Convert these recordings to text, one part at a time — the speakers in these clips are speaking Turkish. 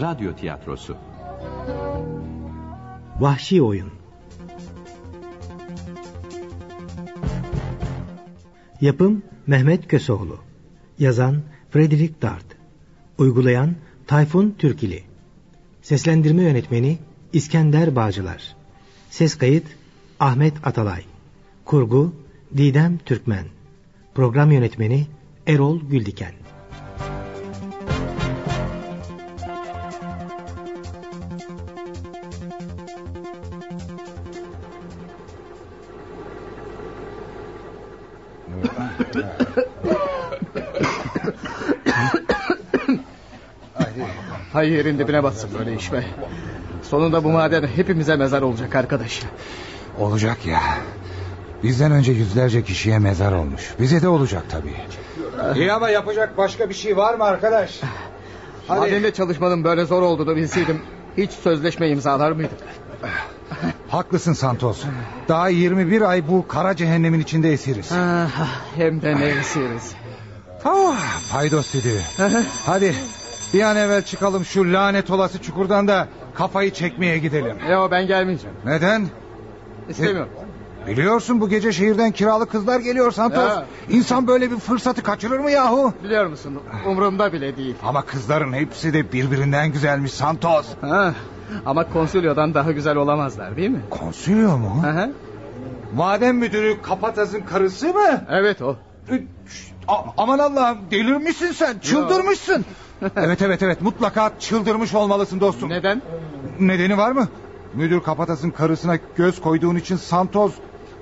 radyo tiyatrosu. Vahşi Oyun. Yapım Mehmet Köseoğlu. Yazan Frederick Dart. Uygulayan Tayfun Türkili. Seslendirme Yönetmeni İskender Bağcılar. Ses kayıt Ahmet Atalay. Kurgu Didem Türkmen. Program Yönetmeni Erol Güldiken Hay yerin dibine batsın böyle iş be. Sonunda bu maden hepimize mezar olacak arkadaş. Olacak ya. Bizden önce yüzlerce kişiye mezar olmuş. Bize de olacak tabii. İyi ama yapacak başka bir şey var mı arkadaş? Hadi. Madende çalışmanın böyle zor olduğunu bilseydim... ...hiç sözleşme imzalar mıydım? Haklısın Santos. Daha 21 ay bu kara cehennemin içinde esiriz. Ah, hem de ne esiriz. Oh, paydos düdüğü. Hadi bir an evvel çıkalım şu lanet olası çukurdan da kafayı çekmeye gidelim. Yok ben gelmeyeceğim. Neden? İstemiyorum. E, biliyorsun bu gece şehirden kiralı kızlar geliyor Santos. Ya. İnsan böyle bir fırsatı kaçırır mı yahu? Biliyor musun umurumda bile değil. Ama kızların hepsi de birbirinden güzelmiş Santos. Ha, ama konsilyodan daha güzel olamazlar değil mi? Konsilyo mu? Hı Maden müdürü Kapataz'ın karısı mı? Evet o. E, aman Allah'ım delirmişsin sen çıldırmışsın. evet evet evet mutlaka çıldırmış olmalısın dostum. Neden? Nedeni var mı? Müdür Kapatas'ın karısına göz koyduğun için Santos.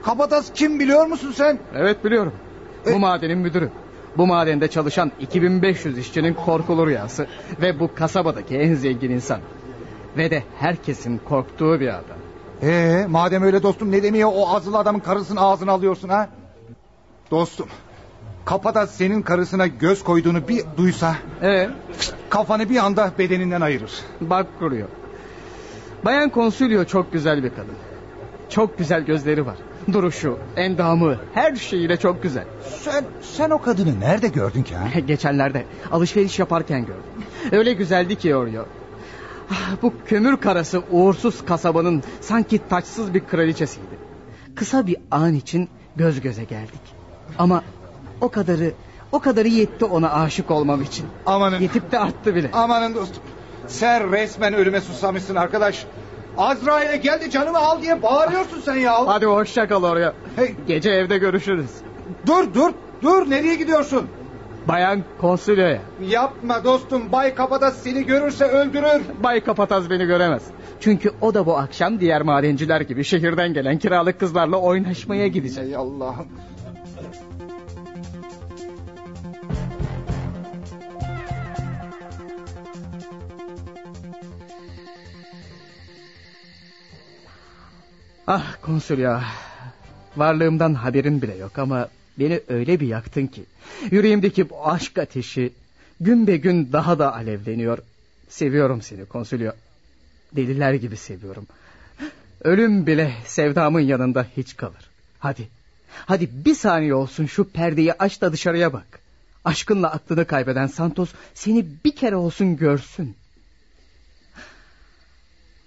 Kapatas kim biliyor musun sen? Evet biliyorum. E... Bu madenin müdürü. Bu madende çalışan 2500 işçinin korkulu rüyası. Ve bu kasabadaki en zengin insan. Ve de herkesin korktuğu bir adam. Ee, madem öyle dostum ne demeye o azılı adamın karısının ağzını alıyorsun ha? Dostum Kapada senin karısına göz koyduğunu bir duysa... Ee? Kafanı bir anda bedeninden ayırır. Bak kuruyor. Bayan Konsilyo çok güzel bir kadın. Çok güzel gözleri var. Duruşu, endamı, her şeyiyle çok güzel. Sen, sen o kadını nerede gördün ki ha? Geçenlerde alışveriş yaparken gördüm. Öyle güzeldi ki Oryo. Ah, bu kömür karası uğursuz kasabanın sanki taçsız bir kraliçesiydi. Kısa bir an için göz göze geldik. Ama o kadarı o kadarı yetti ona aşık olmam için. Amanın. Yetip de arttı bile. Amanın dostum. Sen resmen ölüme susamışsın arkadaş. Azrail'e geldi canımı al diye bağırıyorsun sen ya. Hadi hoşça kal oraya. Hey. Gece evde görüşürüz. Dur dur dur nereye gidiyorsun? Bayan konsilyoya. Yapma dostum Bay Kapataz seni görürse öldürür. Bay Kapataz beni göremez. Çünkü o da bu akşam diğer madenciler gibi şehirden gelen kiralık kızlarla oynaşmaya gidecek. Ey Allah'ım. Ah konsul ya. Varlığımdan haberin bile yok ama beni öyle bir yaktın ki. Yüreğimdeki bu aşk ateşi gün be gün daha da alevleniyor. Seviyorum seni konsulyo. Deliler gibi seviyorum. Ölüm bile sevdamın yanında hiç kalır. Hadi, hadi bir saniye olsun şu perdeyi aç da dışarıya bak. Aşkınla aklını kaybeden Santos seni bir kere olsun görsün.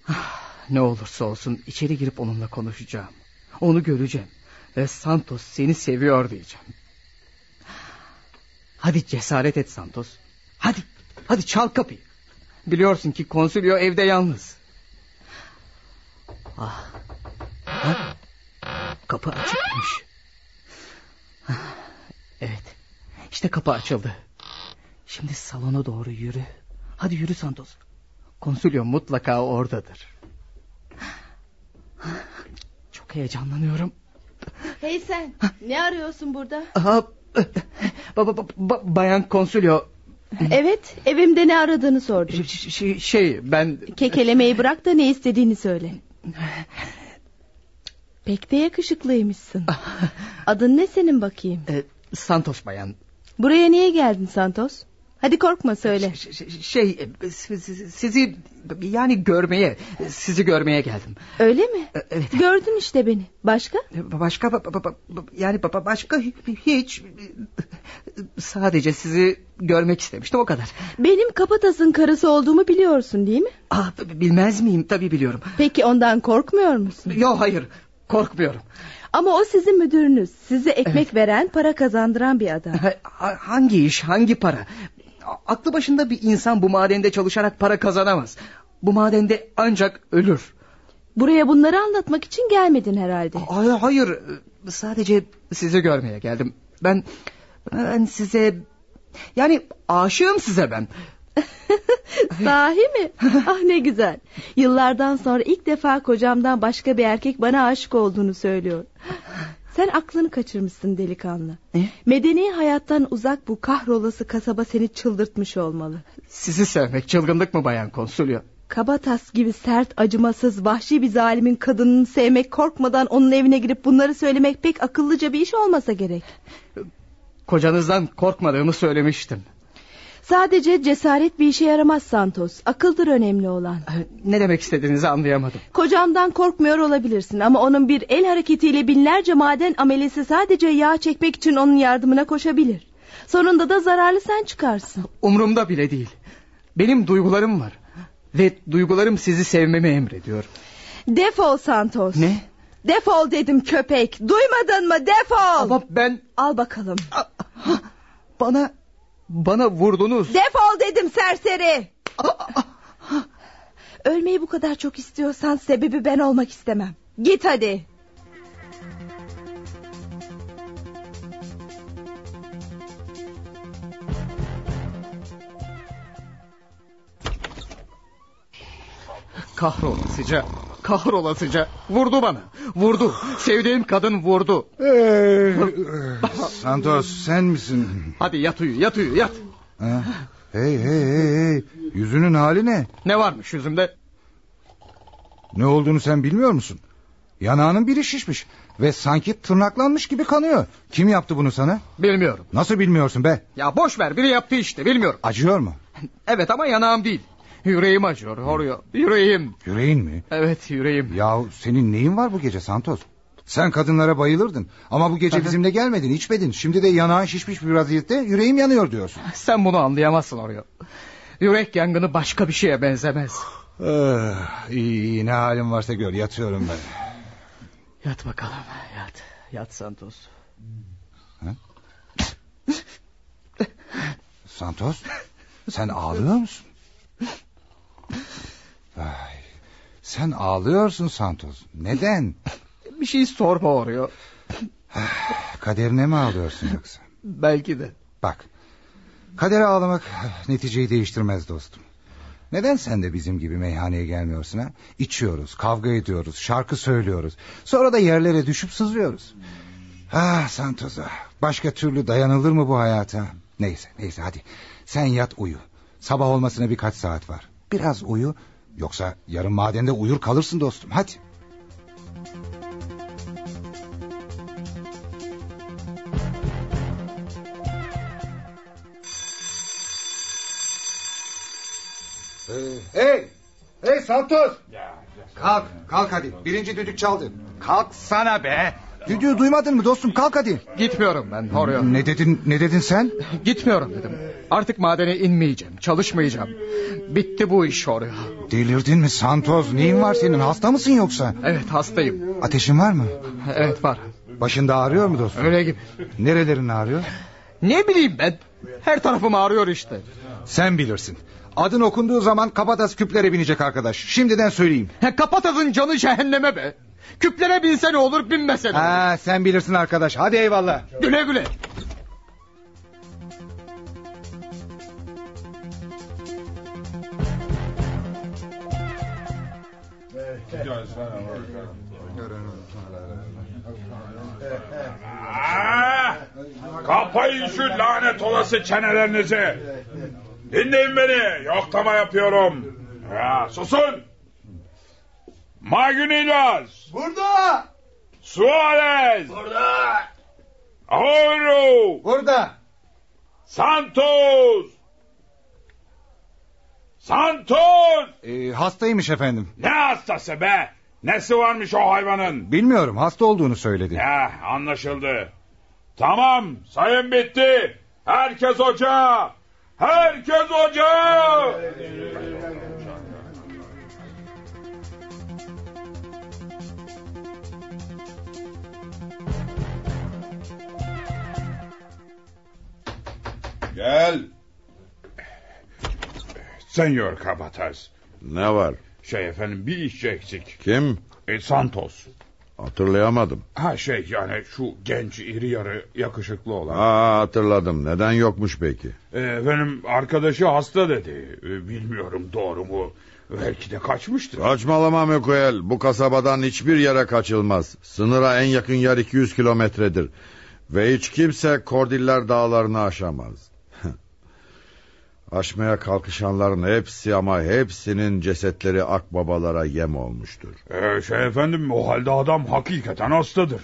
Ah. Ne olursa olsun içeri girip onunla konuşacağım. Onu göreceğim. Ve Santos seni seviyor diyeceğim. Hadi cesaret et Santos. Hadi, hadi çal kapıyı. Biliyorsun ki konsilyo evde yalnız. Ah. Ha? Kapı açıkmış. Evet. İşte kapı açıldı. Şimdi salona doğru yürü. Hadi yürü Santos. Konsilyo mutlaka oradadır. Çok heyecanlanıyorum. Hey sen ne arıyorsun burada? Aha, ba, ba, ba, bayan konsulyo. Evet evimde ne aradığını sordum. Ş şey, şey ben... Kekelemeyi bırak da ne istediğini söyle. Pek de yakışıklıymışsın. Adın ne senin bakayım? E, Santos bayan. Buraya niye geldin Santos? Hadi korkma söyle. Şey, şey sizi yani görmeye sizi görmeye geldim. Öyle mi? E, evet. Gördün işte beni. Başka? E, başka yani başka hiç Sadece sizi görmek istemiştim o kadar. Benim Kapatas'ın karısı olduğumu biliyorsun değil mi? Ah, bilmez miyim tabii biliyorum. Peki ondan korkmuyor musun? Yok hayır korkmuyorum. Ama o sizin müdürünüz. Size ekmek evet. veren para kazandıran bir adam. hangi iş hangi para? Aklı başında bir insan bu madende çalışarak para kazanamaz. Bu madende ancak ölür. Buraya bunları anlatmak için gelmedin herhalde. Hayır, hayır. Sadece sizi görmeye geldim. Ben ben size yani aşığım size ben. Sahi mi? Ah ne güzel. Yıllardan sonra ilk defa kocamdan başka bir erkek bana aşık olduğunu söylüyor. Sen aklını kaçırmışsın delikanlı. Ne? Medeni hayattan uzak bu kahrolası kasaba seni çıldırtmış olmalı. Sizi sevmek çılgınlık mı bayan konsulyo? Kabatas gibi sert, acımasız, vahşi bir zalimin kadınını sevmek korkmadan onun evine girip bunları söylemek pek akıllıca bir iş olmasa gerek. Kocanızdan korkmadığımı söylemiştim. Sadece cesaret bir işe yaramaz Santos. Akıldır önemli olan. Ne demek istediğinizi anlayamadım. Kocamdan korkmuyor olabilirsin ama onun bir el hareketiyle binlerce maden amelesi sadece yağ çekmek için onun yardımına koşabilir. Sonunda da zararlı sen çıkarsın. Umrumda bile değil. Benim duygularım var. Ve duygularım sizi sevmemi emrediyor. Defol Santos. Ne? Defol dedim köpek. Duymadın mı? Defol. Ama ben... Al bakalım. Bana... Bana vurdunuz. Defol dedim serseri. Ölmeyi bu kadar çok istiyorsan sebebi ben olmak istemem. Git hadi. Kahrolasıca, kahrolasıca. Vurdu bana, vurdu. Sevdiğim kadın vurdu. Ee, Santos sen misin? Hadi yat uyu, yat uyu, yat. Ha? Hey hey hey hey. Yüzünün hali ne? Ne varmış yüzümde? Ne olduğunu sen bilmiyor musun? Yanağının biri şişmiş ve sanki tırnaklanmış gibi kanıyor. Kim yaptı bunu sana? Bilmiyorum. Nasıl bilmiyorsun be? Ya boş ver biri yaptı işte bilmiyorum. Acıyor mu? evet ama yanağım değil. Yüreğim acıyor Horuyor. Yüreğim. Yüreğin mi? Evet yüreğim. Ya senin neyin var bu gece Santos? Sen kadınlara bayılırdın. Ama bu gece bizimle gelmedin, içmedin. Şimdi de yanağın şişmiş bir vaziyette yüreğim yanıyor diyorsun. Sen bunu anlayamazsın Horuyor. Yürek yangını başka bir şeye benzemez. Ah, iyi, iyi ne halin varsa gör yatıyorum ben. Yat bakalım yat. Yat Santos. Ha? Santos sen ağlıyor musun? Ay, sen ağlıyorsun Santos. Neden? Bir şey sorma oraya. Kaderine mi ağlıyorsun yoksa? Belki de. Bak. Kadere ağlamak neticeyi değiştirmez dostum. Neden sen de bizim gibi meyhaneye gelmiyorsun ha? İçiyoruz, kavga ediyoruz, şarkı söylüyoruz. Sonra da yerlere düşüp sızlıyoruz. Ah Santos ah. Başka türlü dayanılır mı bu hayata? Neyse neyse hadi. Sen yat uyu. Sabah olmasına birkaç saat var. Biraz uyu. Yoksa yarın madende uyur kalırsın dostum. Hadi. Hey! Hey Santos! Kalk, kalk hadi. Birinci düdük çaldı. Kalk sana be! Düdüğü duymadın mı dostum? Kalk hadi. Gitmiyorum ben Horuyor. Ne dedin, ne dedin sen? Gitmiyorum dedim. Artık madene inmeyeceğim, çalışmayacağım. Bitti bu iş Horuyor. Delirdin mi Santos? Neyin var senin? Hasta mısın yoksa? Evet hastayım. Ateşin var mı? Evet var. Başında ağrıyor mu dostum? Öyle gibi. Nerelerin ağrıyor? Ne bileyim ben. Her tarafım ağrıyor işte. Sen bilirsin. Adın okunduğu zaman Kapatas küplere binecek arkadaş. Şimdiden söyleyeyim. He, Kapatas'ın canı cehenneme be. Küplere binse ne olur binmese ne olur. Ha, sen bilirsin arkadaş. Hadi eyvallah. Güle güle. Aa, kapayın şu lanet olası çenelerinizi. Dinleyin beni. Yoklama yapıyorum. Ya, susun. Magunilas. Burada. Suarez. Burada. Ahoro. Burada. Santos. Santos. Ee, hastaymış efendim. Ne hastası be? Nesi varmış o hayvanın? Bilmiyorum hasta olduğunu söyledi. Ya anlaşıldı. Tamam sayın bitti. Herkes ocağa! Herkes ocağa! Gel. Senyor Kabataş. Ne var? Şey efendim bir işçi eksik. Kim? E, Santos. Hatırlayamadım. Ha şey yani şu genç iri yarı yakışıklı olan. Aa hatırladım. Neden yokmuş peki? E, efendim arkadaşı hasta dedi. E, bilmiyorum doğru mu? Belki de kaçmıştır. Saçmalama Mikuel. Bu kasabadan hiçbir yere kaçılmaz. Sınıra en yakın yer 200 kilometredir. Ve hiç kimse Kordiller dağlarını aşamaz. Aşmaya kalkışanların hepsi ama hepsinin cesetleri akbabalara yem olmuştur. E, şey efendim o halde adam hakikaten hastadır.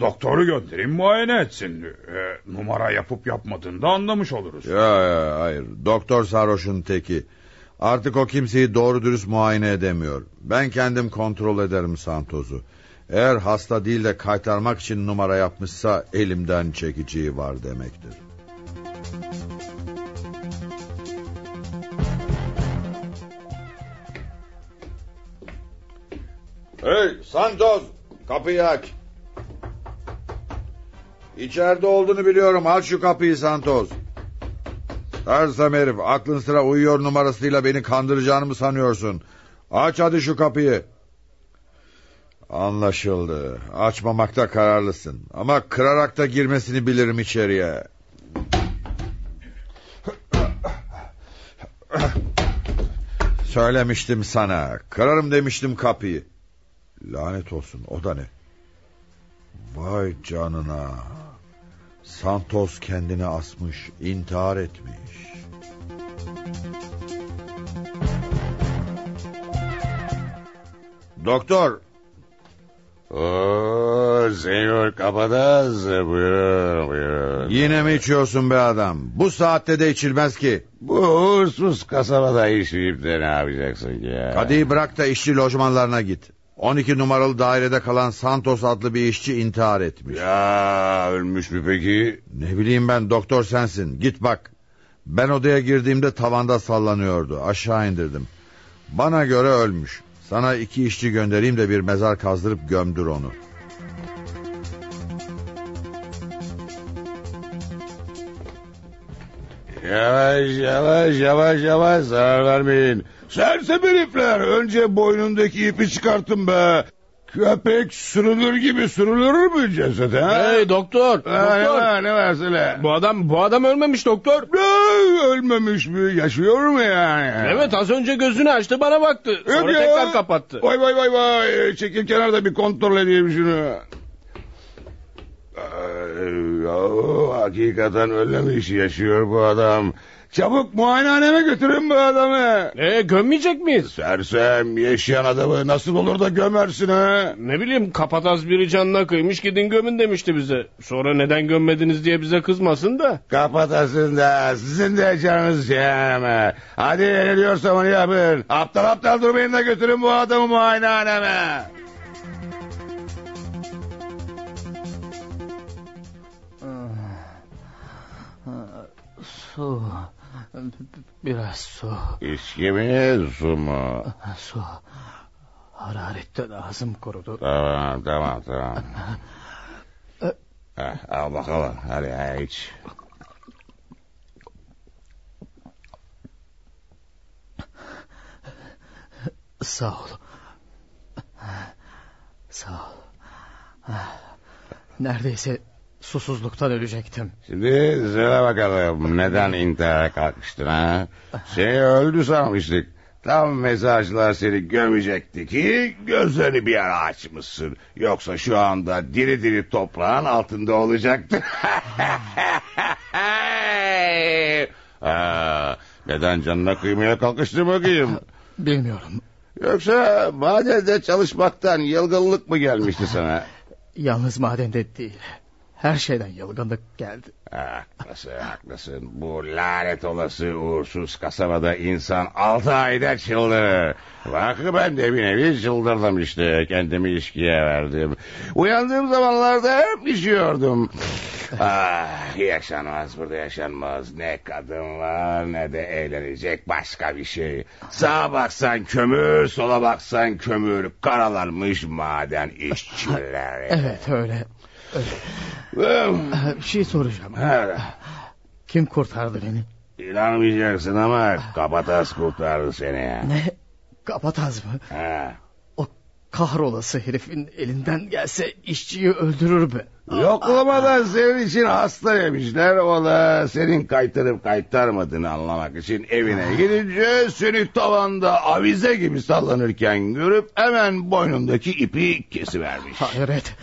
Doktoru göndereyim muayene etsin. E, numara yapıp yapmadığını da anlamış oluruz. Ya, ya hayır. Doktor sarhoşun teki. Artık o kimseyi doğru dürüst muayene edemiyor. Ben kendim kontrol ederim Santos'u. Eğer hasta değil de kaytarmak için numara yapmışsa elimden çekiciği var demektir. Hey Santos kapıyı aç. İçeride olduğunu biliyorum aç şu kapıyı Santos. Sersem herif aklın sıra uyuyor numarasıyla beni kandıracağını mı sanıyorsun? Aç hadi şu kapıyı. Anlaşıldı. Açmamakta kararlısın. Ama kırarak da girmesini bilirim içeriye. Söylemiştim sana. Kırarım demiştim kapıyı. Lanet olsun o da ne? Vay canına. Santos kendini asmış, intihar etmiş. Doktor. Oo, senyor Kabadaz buyurun buyurun. Yine mi içiyorsun be adam? Bu saatte de içilmez ki. Bu uğursuz kasabada işleyip de ne yapacaksın ki ya? Kadiyi bırak da işçi lojmanlarına git. 12 numaralı dairede kalan Santos adlı bir işçi intihar etmiş. Ya ölmüş mü peki? Ne bileyim ben doktor sensin. Git bak. Ben odaya girdiğimde tavanda sallanıyordu. Aşağı indirdim. Bana göre ölmüş. Sana iki işçi göndereyim de bir mezar kazdırıp gömdür onu. Yavaş yavaş yavaş yavaş zarar vermeyin. Sersem herifler önce boynundaki ipi çıkartın be. Köpek sürülür gibi sürülür mü ceset ha? Hey doktor, Ha, ne doktor. var ne var söyle. Bu adam bu adam ölmemiş doktor. Ne, ölmemiş mi yaşıyor mu yani? Evet az önce gözünü açtı bana baktı. Sonra Yok ya. tekrar kapattı. Vay vay vay vay. Çekil kenarda bir kontrol edeyim şunu. Ay, yahu, hakikaten ölmemiş yaşıyor bu adam. Çabuk muayenehaneme götürün bu adamı. E gömmeyecek miyiz? Sersem yaşayan adamı nasıl olur da gömersin ha? Ne bileyim kapataz biri canına kıymış gidin gömün demişti bize. Sonra neden gömmediniz diye bize kızmasın da. Kapatasın da sizin de canınız cehenneme. Hadi ne diyorsam onu yapın. Aptal aptal durmayın da götürün bu adamı muayenehaneme. Su. Biraz su. İçki mi su mu? Su. Hararetten ağzım kurudu. Tamam tamam tamam. Heh, al bakalım hadi hadi iç. Sağ ol. Sağ ol. Neredeyse susuzluktan ölecektim. Şimdi söyle bakalım neden intihara kalkıştın ha? Seni öldü sanmıştık. Tam mezarcılar seni gömecekti ki gözlerini bir ara açmışsın. Yoksa şu anda diri diri toprağın altında olacaktı. Aa, neden canına kıymaya kalkıştın bakayım? Bilmiyorum. Yoksa madende çalışmaktan yılgınlık mı gelmişti sana? Yalnız madende değil. Her şeyden yılgınlık geldi. Haklısın haklısın. Bu lanet olası uğursuz kasabada insan altı ayda çıldırır. Bak ben de bir nevi çıldırdım işte. Kendimi içkiye verdim. Uyandığım zamanlarda hep içiyordum. Ah, yaşanmaz burada yaşanmaz. Ne kadın var ne de eğlenecek başka bir şey. Sağa baksan kömür, sola baksan kömür. Karalanmış maden işçileri. Evet öyle. Öyle. Bir şey soracağım. Evet. Kim kurtardı beni? İnanmayacaksın ama kapatas kurtardı seni. Ne? Kapataz mı? Ha. O kahrolası herifin elinden gelse işçiyi öldürür be. Yoklamadan senin için hasta yemişler. O da senin kaytarıp kaytarmadığını anlamak için evine gidince seni tavanda avize gibi sallanırken görüp hemen boynundaki ipi kesivermiş. Hayret.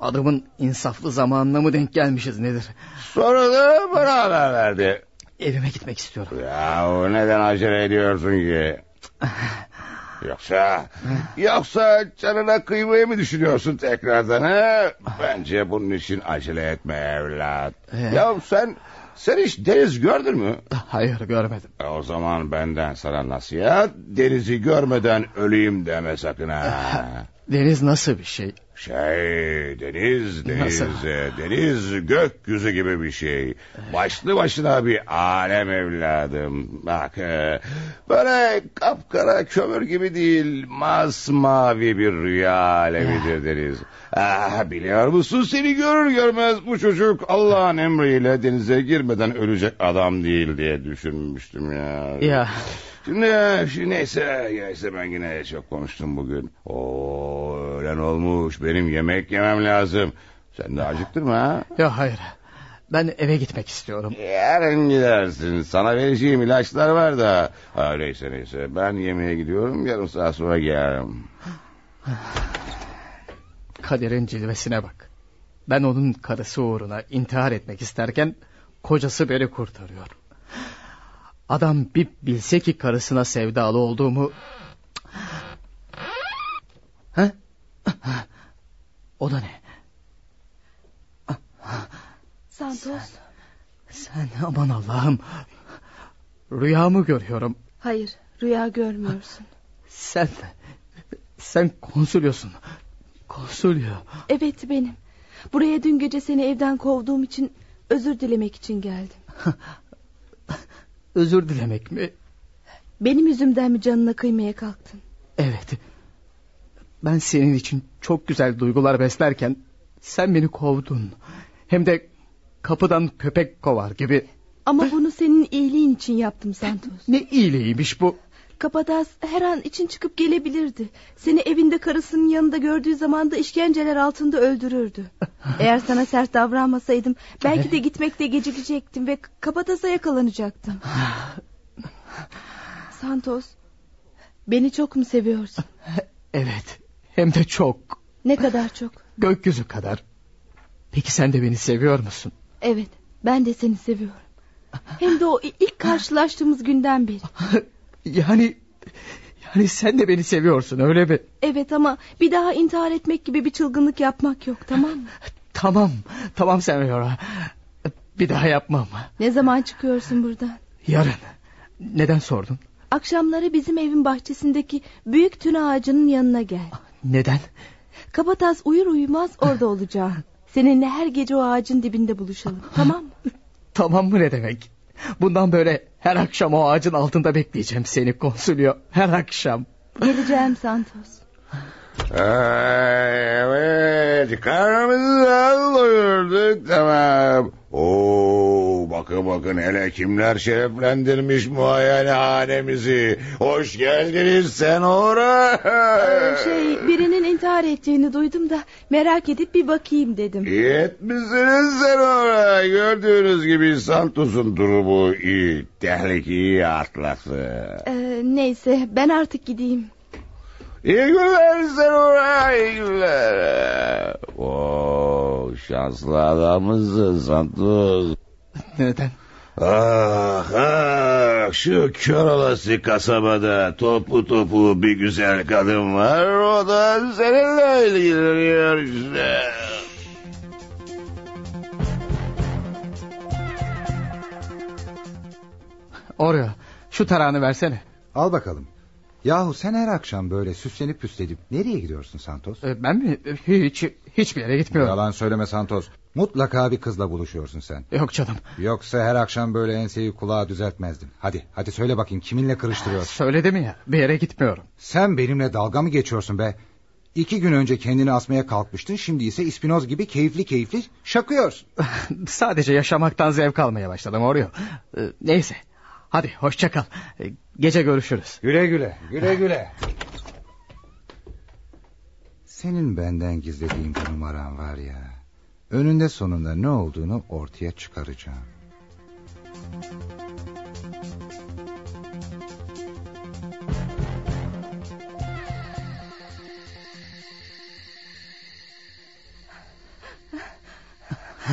Adamın insaflı zamanına mı denk gelmişiz nedir? Sonra da bana haber verdi. Evime gitmek istiyorum. Ya neden acele ediyorsun ki? Yoksa yoksa canına kıymayı mı düşünüyorsun tekrardan ha? Bence bunun için acele etme evlat. Ee? Ya sen sen hiç deniz gördün mü? Hayır görmedim. E, O zaman benden sana nasihat denizi görmeden öleyim deme sakın ha. Deniz nasıl bir şey? Şey deniz deniz Nasıl? deniz gökyüzü gibi bir şey. Başlı başına bir alem evladım. Bak e, böyle kapkara kömür gibi değil masmavi bir rüya alemidir deniz. Ah, biliyor musun seni görür görmez bu çocuk Allah'ın emriyle denize girmeden ölecek adam değil diye düşünmüştüm ya. Ya Şimdi, şimdi neyse, neyse ben yine çok konuştum bugün. Oo öğlen olmuş benim yemek yemem lazım. Sen de acıktın mı ha? ya hayır. Ben eve gitmek istiyorum. Yarın gidersin. Sana vereceğim ilaçlar var da. Ha, neyse neyse ben yemeğe gidiyorum yarım saat sonra gelirim. Kaderin cilvesine bak. Ben onun karısı uğruna intihar etmek isterken kocası beni kurtarıyor. Adam bir bilse ki karısına sevdalı olduğumu... Ha? O da ne? Santos. Sen aman Allah'ım. Rüyamı görüyorum. Hayır rüya görmüyorsun. Sen... Sen konsulyosun. Konsulyo. Evet benim. Buraya dün gece seni evden kovduğum için özür dilemek için geldim. Özür dilemek mi? Benim yüzümden mi canına kıymaya kalktın? Evet. Ben senin için çok güzel duygular beslerken sen beni kovdun. Hem de kapıdan köpek kovar gibi. Ama bunu senin iyiliğin için yaptım Santos. Ne iyiliğiymiş bu. Kapadas her an için çıkıp gelebilirdi. Seni evinde karısının yanında gördüğü zaman da işkenceler altında öldürürdü. Eğer sana sert davranmasaydım belki de gitmekte gecikecektim ve Kapadas'a yakalanacaktım. Santos, beni çok mu seviyorsun? Evet. Hem de çok. Ne kadar çok? Gökyüzü kadar. Peki sen de beni seviyor musun? Evet, ben de seni seviyorum. Hem de o ilk karşılaştığımız günden beri. Yani... Yani sen de beni seviyorsun öyle mi? Evet ama bir daha intihar etmek gibi bir çılgınlık yapmak yok tamam mı? Tamam. Tamam Senora. Bir daha yapmam. Ne zaman çıkıyorsun buradan? Yarın. Neden sordun? Akşamları bizim evin bahçesindeki büyük tün ağacının yanına gel. Neden? Kabataz uyur uyumaz orada olacağım. Seninle her gece o ağacın dibinde buluşalım tamam mı? Tamam mı ne demek? Bundan böyle her akşam o ağacın altında bekleyeceğim seni konsulyo. Her akşam. Geleceğim Santos. Evet karnımızı doyurduk tamam. Oo, bakın bakın hele kimler şereflendirmiş muayenehanemizi. Hoş geldiniz sen ora. Ee, şey birinin intihar ettiğini duydum da merak edip bir bakayım dedim. İyi etmişsiniz sen ora. Gördüğünüz gibi Santos'un durumu iyi. Tehlikeyi atlattı. Ee, neyse ben artık gideyim. İyi günler sen ora. iyi günler. Oo, şanslı adamısın Santos. Neden? Ah ah şu kör olası kasabada topu topu bir güzel kadın var o da seninle ilgileniyor işte. Oraya şu tarağını versene. Al bakalım. Yahu sen her akşam böyle süslenip püslenip nereye gidiyorsun Santos? Ee, ben mi? Hiç, hiçbir yere gitmiyorum. Yalan söyleme Santos. Mutlaka bir kızla buluşuyorsun sen. Yok canım. Yoksa her akşam böyle enseyi kulağa düzeltmezdin. Hadi, hadi söyle bakayım kiminle kırıştırıyorsun? Söyledim ya bir yere gitmiyorum. Sen benimle dalga mı geçiyorsun be? İki gün önce kendini asmaya kalkmıştın. Şimdi ise İspinoz gibi keyifli keyifli şakıyorsun. Sadece yaşamaktan zevk almaya başladım oraya. Ee, neyse. Hadi hoşça kal. Gece görüşürüz. Güle güle, güle güle. Senin benden gizlediğin bir numaran var ya. Önünde sonunda ne olduğunu ortaya çıkaracağım.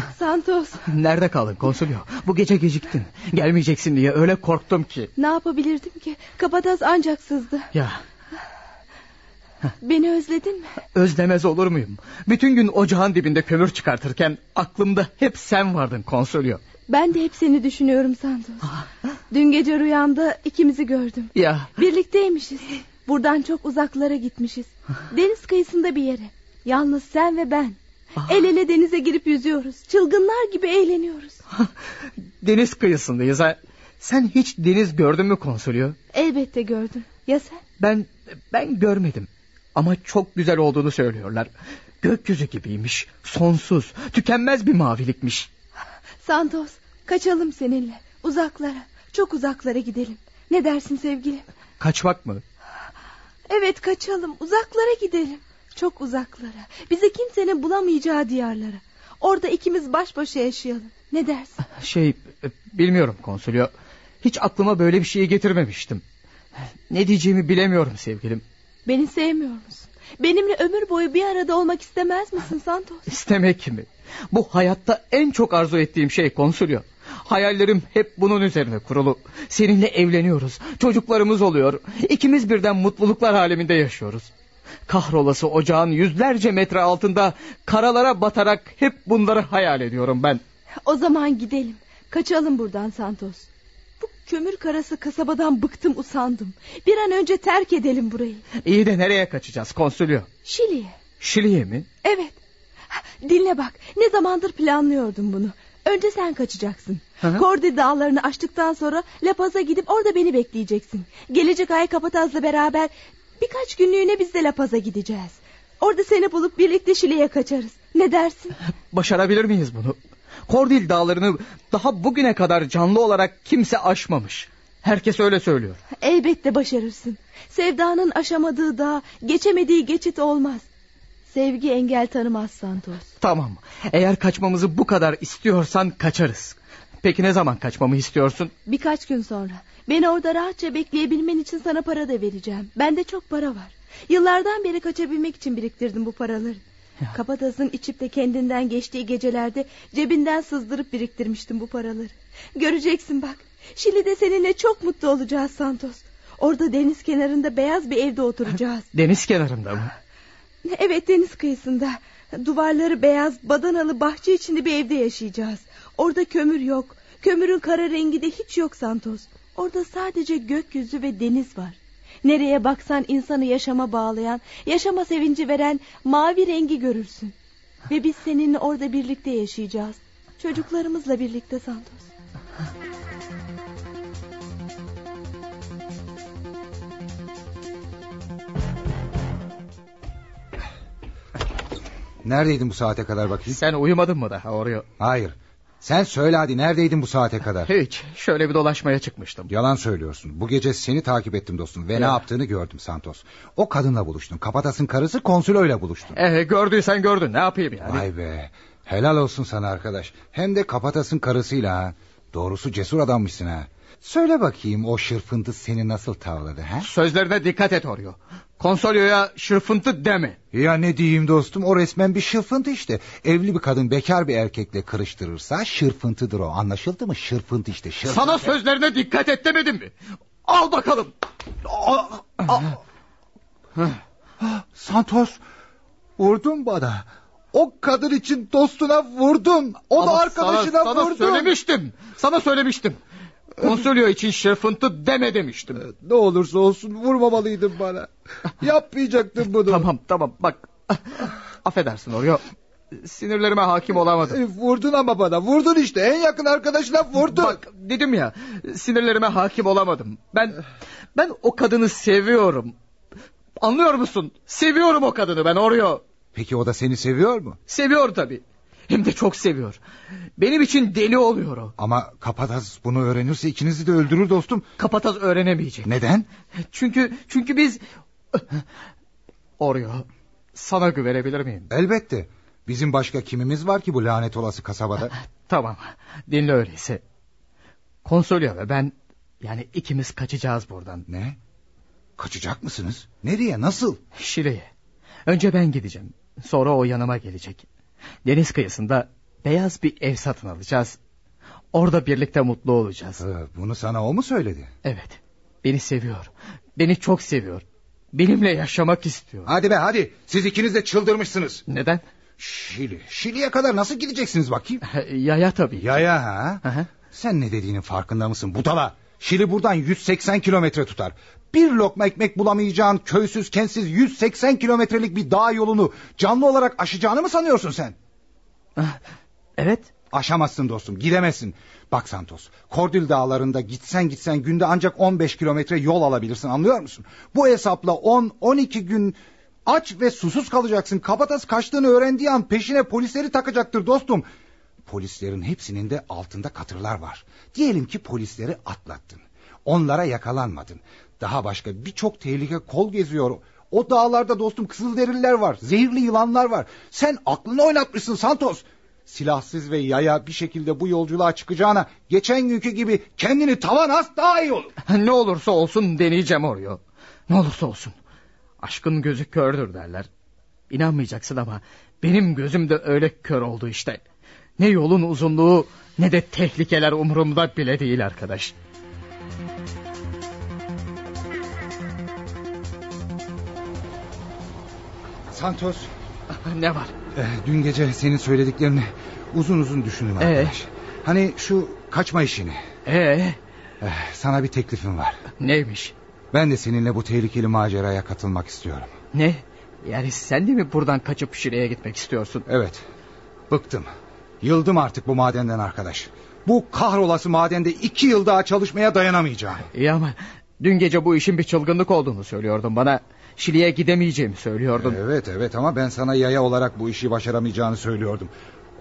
Santos Nerede kaldın konsulyo? Bu gece geciktin. Gelmeyeceksin diye öyle korktum ki. ne yapabilirdim ki? Kapataz ancak sızdı. Ya Beni özledin mi? özlemez olur muyum? Bütün gün ocağın dibinde kömür çıkartırken aklımda hep sen vardın konsolyo. Ben de hep seni düşünüyorum Santos. Dün gece rüyamda ikimizi gördüm. Ya Birlikteymişiz. Buradan çok uzaklara gitmişiz. Deniz kıyısında bir yere. Yalnız sen ve ben. El ele denize girip yüzüyoruz. Çılgınlar gibi eğleniyoruz. deniz kıyısındayız ha. Sen hiç deniz gördün mü konsolyo? Elbette gördüm. Ya sen? Ben ben görmedim. Ama çok güzel olduğunu söylüyorlar. Gökyüzü gibiymiş. Sonsuz, tükenmez bir mavilikmiş. Santos kaçalım seninle. Uzaklara. Çok uzaklara gidelim. Ne dersin sevgilim? Kaçmak mı? Evet kaçalım. Uzaklara gidelim. Çok uzaklara. Bizi kimsenin bulamayacağı diyarlara. Orada ikimiz baş başa yaşayalım. Ne dersin? Şey, e, bilmiyorum konsolyo. Hiç aklıma böyle bir şeyi getirmemiştim. Ne diyeceğimi bilemiyorum sevgilim. Beni sevmiyor musun? Benimle ömür boyu bir arada olmak istemez misin Santos? İstemek mi? Bu hayatta en çok arzu ettiğim şey konsolyo. Hayallerim hep bunun üzerine kurulu. Seninle evleniyoruz. Çocuklarımız oluyor. İkimiz birden mutluluklar aleminde yaşıyoruz. Kahrolası ocağın yüzlerce metre altında karalara batarak hep bunları hayal ediyorum ben. O zaman gidelim. Kaçalım buradan Santos. Bu kömür karası kasabadan bıktım usandım. Bir an önce terk edelim burayı. İyi de nereye kaçacağız konsolyo? Şili'ye. Şili'ye mi? Evet. Dinle bak. Ne zamandır planlıyordum bunu. Önce sen kaçacaksın. Hı hı. Kordi dağlarını aştıktan sonra La Paz'a gidip orada beni bekleyeceksin. Gelecek ay Kapataz'la beraber birkaç günlüğüne biz de La Paz'a gideceğiz. Orada seni bulup birlikte Şili'ye kaçarız. Ne dersin? Başarabilir miyiz bunu? Kordil dağlarını daha bugüne kadar canlı olarak kimse aşmamış. Herkes öyle söylüyor. Elbette başarırsın. Sevdanın aşamadığı dağ, geçemediği geçit olmaz. Sevgi engel tanımaz Santos. Tamam. Eğer kaçmamızı bu kadar istiyorsan kaçarız. Peki ne zaman kaçmamı istiyorsun? Birkaç gün sonra. Beni orada rahatça bekleyebilmen için sana para da vereceğim. Bende çok para var. Yıllardan beri kaçabilmek için biriktirdim bu paraları. Kapataz'ın içip de kendinden geçtiği gecelerde cebinden sızdırıp biriktirmiştim bu paraları. Göreceksin bak. Şili'de seninle çok mutlu olacağız Santos. Orada deniz kenarında beyaz bir evde oturacağız. Deniz kenarında mı? Evet deniz kıyısında. Duvarları beyaz badanalı bahçe içinde bir evde yaşayacağız. Orada kömür yok. Kömürün kara rengi de hiç yok Santos. Orada sadece gökyüzü ve deniz var. Nereye baksan insanı yaşama bağlayan, yaşama sevinci veren mavi rengi görürsün. Ve biz seninle orada birlikte yaşayacağız. Çocuklarımızla birlikte Santos. Neredeydin bu saate kadar bakayım? Sen uyumadın mı daha oraya? Hayır. Sen söyle hadi neredeydin bu saate kadar? Hiç. Şöyle bir dolaşmaya çıkmıştım. Yalan söylüyorsun. Bu gece seni takip ettim dostum ve ne Ya. yaptığını gördüm Santos. O kadınla buluştun. Kapatas'ın karısı konsoloyla buluştun. Ee, gördüysen gördün. Ne yapayım yani? Vay be. Helal olsun sana arkadaş. Hem de Kapatas'ın karısıyla ha. Doğrusu cesur adammışsın ha. Söyle bakayım o şırfıntı seni nasıl tavladı ha? Sözlerine dikkat et Oryo. Konsolyoya şırfıntı deme. Ya ne diyeyim dostum o resmen bir şırfıntı işte. Evli bir kadın bekar bir erkekle karıştırırsa şırfıntıdır o. Anlaşıldı mı? Şırfıntı işte şırfıntı. Sana sözlerine dikkat et demedim mi? Al bakalım. Santos vurdun bana. O kadın için dostuna vurdun. O da Ama arkadaşına sana, sana vurdun. söylemiştim. Sana söylemiştim. Konsolyo için şırfıntı deme demiştim. Ne olursa olsun vurmamalıydın bana. Yapmayacaktın bunu. Tamam tamam bak. Affedersin Oryo. sinirlerime hakim olamadım. E, vurdun ama bana vurdun işte en yakın arkadaşına vurdun. Bak dedim ya sinirlerime hakim olamadım. Ben ben o kadını seviyorum. Anlıyor musun? Seviyorum o kadını ben Oreo. Peki o da seni seviyor mu? Seviyor tabii. Hem de çok seviyor. Benim için deli oluyor o. Ama Kapataz bunu öğrenirse ikinizi de öldürür dostum. Kapataz öğrenemeyecek. Neden? Çünkü çünkü biz Oreo sana güvenebilir miyim? Elbette. Bizim başka kimimiz var ki bu lanet olası kasabada? Tamam. Dinle öyleyse. Konsolya ve ben yani ikimiz kaçacağız buradan. Ne? Kaçacak mısınız? Nereye? Nasıl? Şile'ye. Önce ben gideceğim. Sonra o yanıma gelecek. Deniz kıyısında beyaz bir ev satın alacağız. Orada birlikte mutlu olacağız. Ee, bunu sana o mu söyledi? Evet. Beni seviyor. Beni çok seviyor. Benimle yaşamak istiyor. Hadi be hadi. Siz ikiniz de çıldırmışsınız. Neden? Şili. Şili'ye kadar nasıl gideceksiniz bakayım? Yaya tabii. Yaya ha? Hı hı. Sen ne dediğinin farkında mısın budala? Şili buradan 180 kilometre tutar. Bir lokma ekmek bulamayacağın köysüz kentsiz 180 kilometrelik bir dağ yolunu canlı olarak aşacağını mı sanıyorsun sen? Evet. Aşamazsın dostum gidemezsin. Bak Santos Kordil dağlarında gitsen gitsen günde ancak 15 kilometre yol alabilirsin anlıyor musun? Bu hesapla 10-12 gün aç ve susuz kalacaksın. Kapatas kaçtığını öğrendiği an peşine polisleri takacaktır dostum. Polislerin hepsinin de altında katırlar var. Diyelim ki polisleri atlattın. Onlara yakalanmadın. Daha başka birçok tehlike kol geziyor. O dağlarda dostum kızılderililer var. Zehirli yılanlar var. Sen aklını oynatmışsın Santos. Silahsız ve yaya bir şekilde bu yolculuğa çıkacağına geçen günkü gibi kendini tavan as daha iyi olur. Ne olursa olsun deneyeceğim Oreo. Ne olursa olsun. Aşkın gözü kördür derler. İnanmayacaksın ama benim gözüm de öyle kör oldu işte. Ne yolun uzunluğu ne de tehlikeler umurumda bile değil arkadaş. Santos Ne var? eh, dün gece senin söylediklerini uzun uzun düşündüm Ee? arkadaş. Hani şu kaçma işini. Ee, Eh, sana bir teklifim var. neymiş? Ben de seninle bu tehlikeli maceraya katılmak istiyorum. Ne? Yani sen de mi buradan kaçıp Şile'ye gitmek istiyorsun? Evet. Bıktım. Yıldım artık bu madenden arkadaş. Bu kahrolası madende iki yıl daha çalışmaya dayanamayacağım. İyi ama dün gece bu işin bir çılgınlık olduğunu söylüyordun bana. Şili'ye gidemeyeceğimi söylüyordun. Evet evet ama ben sana yaya olarak bu işi başaramayacağını söylüyordum.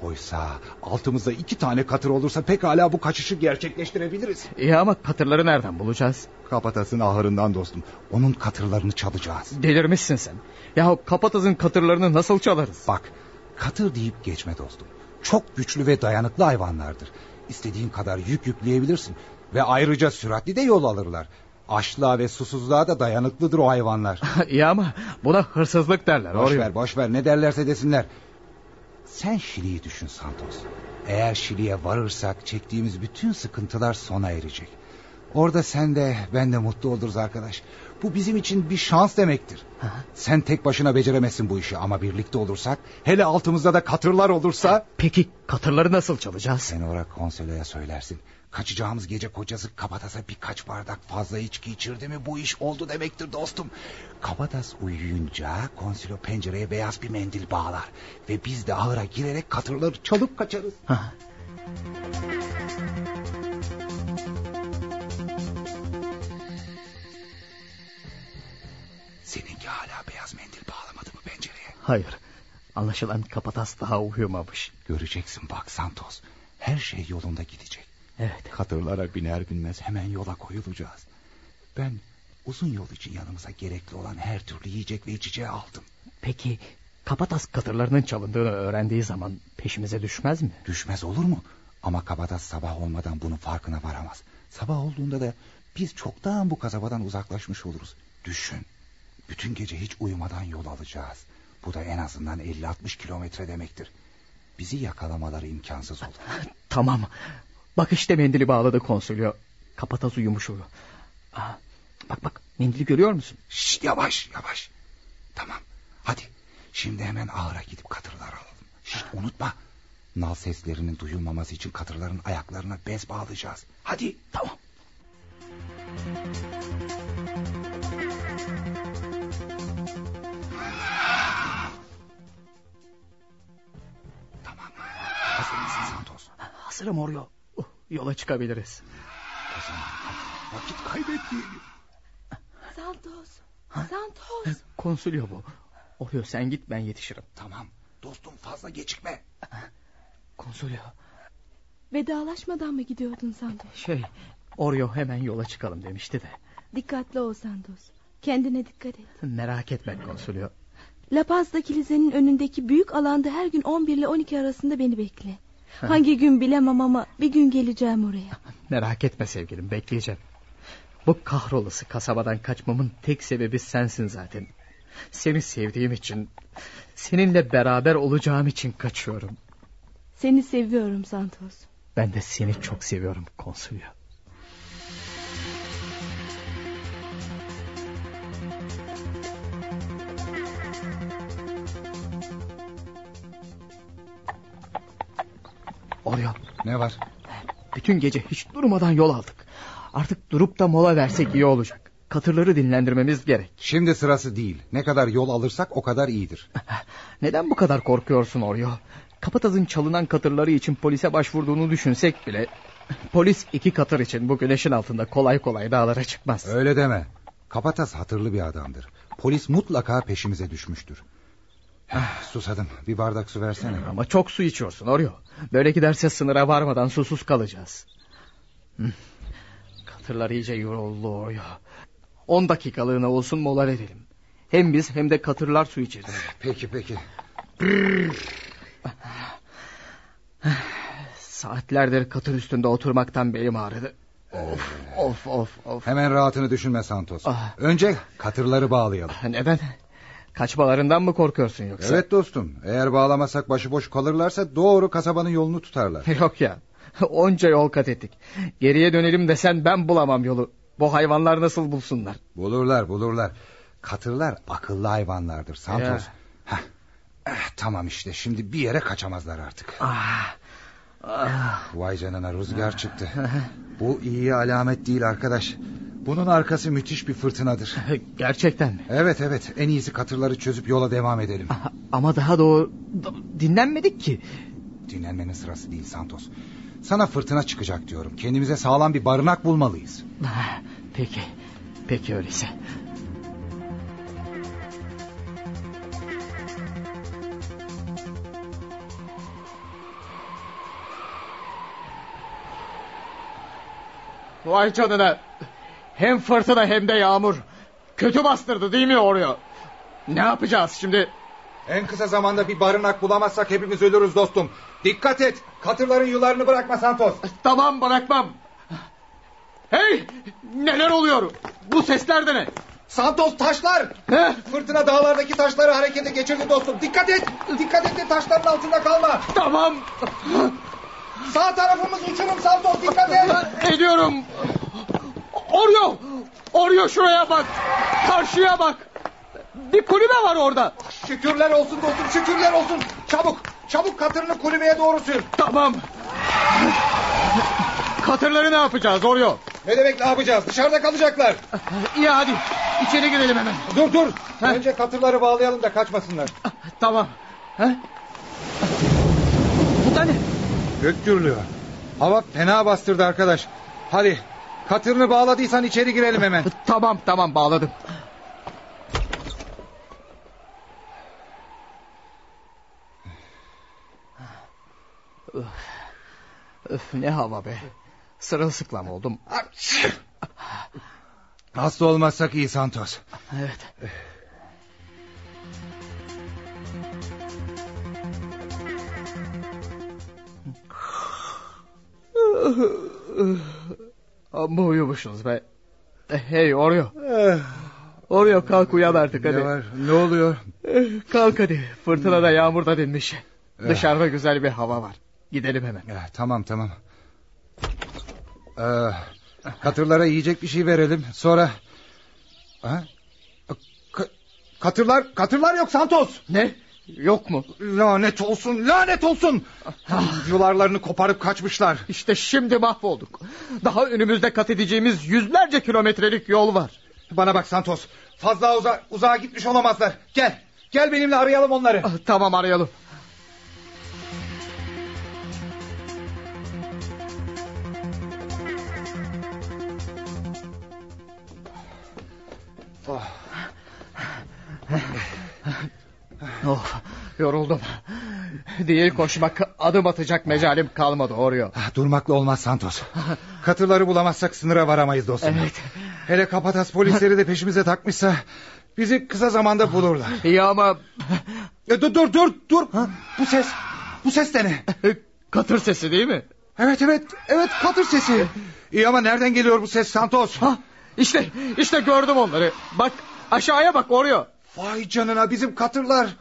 Oysa altımızda iki tane katır olursa pekala bu kaçışı gerçekleştirebiliriz. İyi ama katırları nereden bulacağız? Kapatasın ahırından dostum. Onun katırlarını çalacağız. Delirmişsin sen. Ya Kapataz'ın katırlarını nasıl çalarız? Bak katır deyip geçme dostum. Çok güçlü ve dayanıklı hayvanlardır. İstediğin kadar yük yükleyebilirsin. Ve ayrıca süratli de yol alırlar. Açlığa ve susuzluğa da dayanıklıdır o hayvanlar. İyi ama buna hırsızlık derler. Boş ver boş ver ne derlerse desinler. Sen Şili'yi düşün Santos. Eğer Şili'ye varırsak çektiğimiz bütün sıkıntılar sona erecek. Orada sen de ben de mutlu oluruz arkadaş. Bu bizim için bir şans demektir. Sen tek başına beceremezsin bu işi ama birlikte olursak... ...hele altımızda da katırlar olursa... Peki katırları nasıl çalacağız? Sen oraya konseloya söylersin. Kaçacağımız gece kocası Kabatas'a birkaç bardak fazla içki içirdi mi bu iş oldu demektir dostum. Kabatas uyuyunca konsilo pencereye beyaz bir mendil bağlar. Ve biz de ahıra girerek katırları çalıp kaçarız. Seninki Hayır. Anlaşılan Kapatas daha uyumamış. Göreceksin bak Santos. Her şey yolunda gidecek. Evet. Katırlara biner binmez hemen yola koyulacağız. Ben uzun yol için yanımıza gerekli olan her türlü yiyecek ve içeceği aldım. Peki Kapatas katırlarının çalındığını öğrendiği zaman peşimize düşmez mi? Düşmez olur mu? Ama Kabadas sabah olmadan bunun farkına varamaz. Sabah olduğunda da biz çoktan bu kasabadan uzaklaşmış oluruz. Düşün. Bütün gece hiç uyumadan yol alacağız. Bu da en azından 50-60 kilometre demektir. Bizi yakalamaları imkansız olur. Tamam. Bak işte mendili bağladı konsülyo. Kapatas uyumuş o. Aa, bak bak mendili görüyor musun? Şşt yavaş yavaş. Tamam hadi. Şimdi hemen ahıra gidip katırlar alalım. Şşt unutma. Nal seslerinin duyulmaması için katırların ayaklarına bez bağlayacağız. Hadi. Tamam. Hazırım Oryo. Uh, yola çıkabiliriz. Vakit kaybetmeyelim. Santos. Santos. Konsulyo bu. Oryo sen git ben yetişirim. Tamam dostum fazla gecikme. Konsulyo. Vedalaşmadan mı gidiyordun Santos? Şey Oryo hemen yola çıkalım demişti de. Dikkatli ol Santos. Kendine dikkat et. Merak etme konsulyo. La Paz'da kilisenin önündeki büyük alanda her gün 11 ile 12 arasında beni bekle. Hangi gün bilemem ama bir gün geleceğim oraya. Merak etme sevgilim bekleyeceğim. Bu kahrolası kasabadan kaçmamın tek sebebi sensin zaten. Seni sevdiğim için, seninle beraber olacağım için kaçıyorum. Seni seviyorum Santos. Ben de seni çok seviyorum konsulyo. Oryo Ne var? bütün gece hiç durmadan yol aldık. Artık durup da mola versek iyi olacak. Katırları dinlendirmemiz gerek. Şimdi sırası değil. Ne kadar yol alırsak o kadar iyidir. Neden bu kadar korkuyorsun Oryo? Kapataz'ın çalınan katırları için polise başvurduğunu düşünsek bile... Polis iki katır için bu güneşin altında kolay kolay dağlara çıkmaz. Öyle deme. Kapataz hatırlı bir adamdır. Polis mutlaka peşimize düşmüştür. Heh, susadım. Bir bardak su versene. Ama çok su içiyorsun Oryo. Böyle giderse sınıra varmadan susuz kalacağız. Hı. Katırlar iyice yoruldu Oryo. On dakikalığına olsun mola verelim. Hem biz hem de katırlar su içeriz. Peki peki. Saatlerdir katır üstünde oturmaktan belim ağrıdı. Of of of of. Hemen rahatını düşünme Santos. Ah. Önce katırları bağlayalım. Neden? Kaçmalarından mı korkuyorsun yoksa? Evet dostum. Eğer bağlamasak başıboş kalırlarsa doğru kasabanın yolunu tutarlar. Yok ya. Onca yol kat ettik. Geriye dönelim desen ben bulamam yolu. Bu hayvanlar nasıl bulsunlar? Bulurlar bulurlar. Katırlar akıllı hayvanlardır Santos. Heh. Eh, tamam işte şimdi bir yere kaçamazlar artık. Ah, Vay canına rüzgar çıktı. Bu iyi alamet değil arkadaş. Bunun arkası müthiş bir fırtınadır. gerçekten mi? Evet evet en iyisi katırları çözüp yola devam edelim. Ah, Ama daha doğru dinlenmedik ki. Dinlenmenin sırası değil Santos. Sana fırtına çıkacak diyorum. Kendimize sağlam bir barınak bulmalıyız. Ah, Peki. Peki öyleyse. Vay canına. Hem fırtına hem de yağmur. Kötü bastırdı değil mi oraya? Ne yapacağız şimdi? En kısa zamanda bir barınak bulamazsak hepimiz ölürüz dostum. Dikkat et. Katırların yularını bırakma Santos. Tamam bırakmam. Hey! Neler oluyor? Bu sesler de ne? Santos taşlar. Heh, Fırtına dağlardaki taşları harekete geçirdi dostum. Dikkat et. Dikkat et de taşların altında kalma. tamam. Sağ tarafımız uçurum Santos dikkat et. Ediyorum. Oryo! Oryo şuraya bak. Karşıya bak. Bir kulübe var orada. Şükürler olsun dostum şükürler olsun. Çabuk çabuk katırını kulübeye doğru sür. Tamam. Katırları ne yapacağız Oryo? Ne demek ne yapacağız dışarıda kalacaklar. İyi hadi. İçeri girelim hemen. Dur dur. Önce katırları bağlayalım da kaçmasınlar. Tamam. Ha? Gök gürlüyor. Hava fena bastırdı arkadaş. Hadi katırını bağladıysan içeri girelim hemen. Tamam tamam bağladım. Öf, öf ne hava be. Sırılsıklam oldum. Hasta olmazsak iyi Santos. Evet. Amma uyumuşsunuz be. Hey Oreo. Oreo kalk uyan artık hadi. Ne var ne oluyor? Kalk hadi. Fırtınada yağmurda dinmiş. Dışarıda güzel bir hava var. Gidelim hemen. Eh, tamam tamam. Ee, katırlara yiyecek bir şey verelim. Sonra... Ha? Ka- katırlar, katırlar yok Santos. Ne? Yok mu? Lanet olsun lanet olsun. Ah. Yularlarını koparıp kaçmışlar. İşte şimdi mahvolduk. Daha önümüzde kat edeceğimiz yüzlerce kilometrelik yol var. Bana bak Santos. Fazla uza uzağa gitmiş olamazlar. Gel. Gel benimle arayalım onları. Ah, tamam arayalım. Oh yoruldum. Değil koşmak adım atacak mecalim kalmadı oraya. Ah, Durmakla olmaz Santos. Katırları bulamazsak sınıra varamayız dostum. Evet. Hele kapatas polisleri de peşimize takmışsa... ...bizi kısa zamanda bulurlar. İyi ama E, dur dur dur dur. Bu ses. Bu ses de ne? katır sesi değil mi? Evet evet evet katır sesi. İyi ama nereden geliyor bu ses Santos? Ha, işte işte gördüm onları. Bak aşağıya bak oraya. Vay canına bizim katırlar.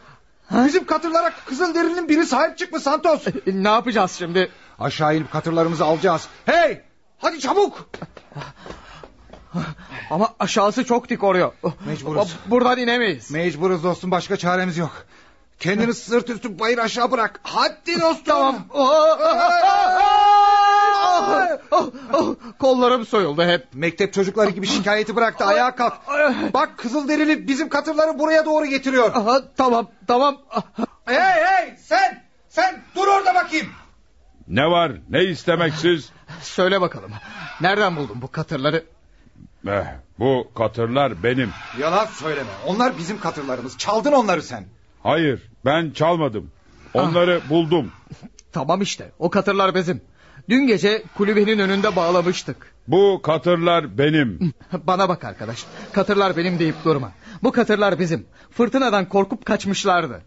Bizim katırlara kızıl derinin biri sahip çıkmış Santos. E, Ne yapacağız şimdi? Aşağı inip katırlarımızı alacağız. Hey! Hadi çabuk. Ama aşağısı çok dik oraya. Mecburuz. Buradan inemeyiz. Mecburuz dostum başka çaremiz yok. Kendini sırt üstü bayır aşağı bırak. Hadi dostum. Tamam. Oh, oh, oh, kollarım soyuldu hep. Mektep çocukları gibi şikayeti bıraktı ayağa kalk. Bak kızıl derili bizim katırları buraya doğru getiriyor. Aha, tamam tamam. Hey hey sen sen dur orada bakayım. Ne var ne istemeksiz? Söyle bakalım. Nereden buldun bu katırları? Eh, bu katırlar benim. Yalan söyleme onlar bizim katırlarımız çaldın onları sen. Hayır ben çalmadım. Onları buldum. Tamam işte o katırlar bizim. Dün gece kulübenin önünde bağlamıştık. Bu katırlar benim. Bana bak arkadaş. Katırlar benim deyip durma. Bu katırlar bizim. Fırtınadan korkup kaçmışlardı.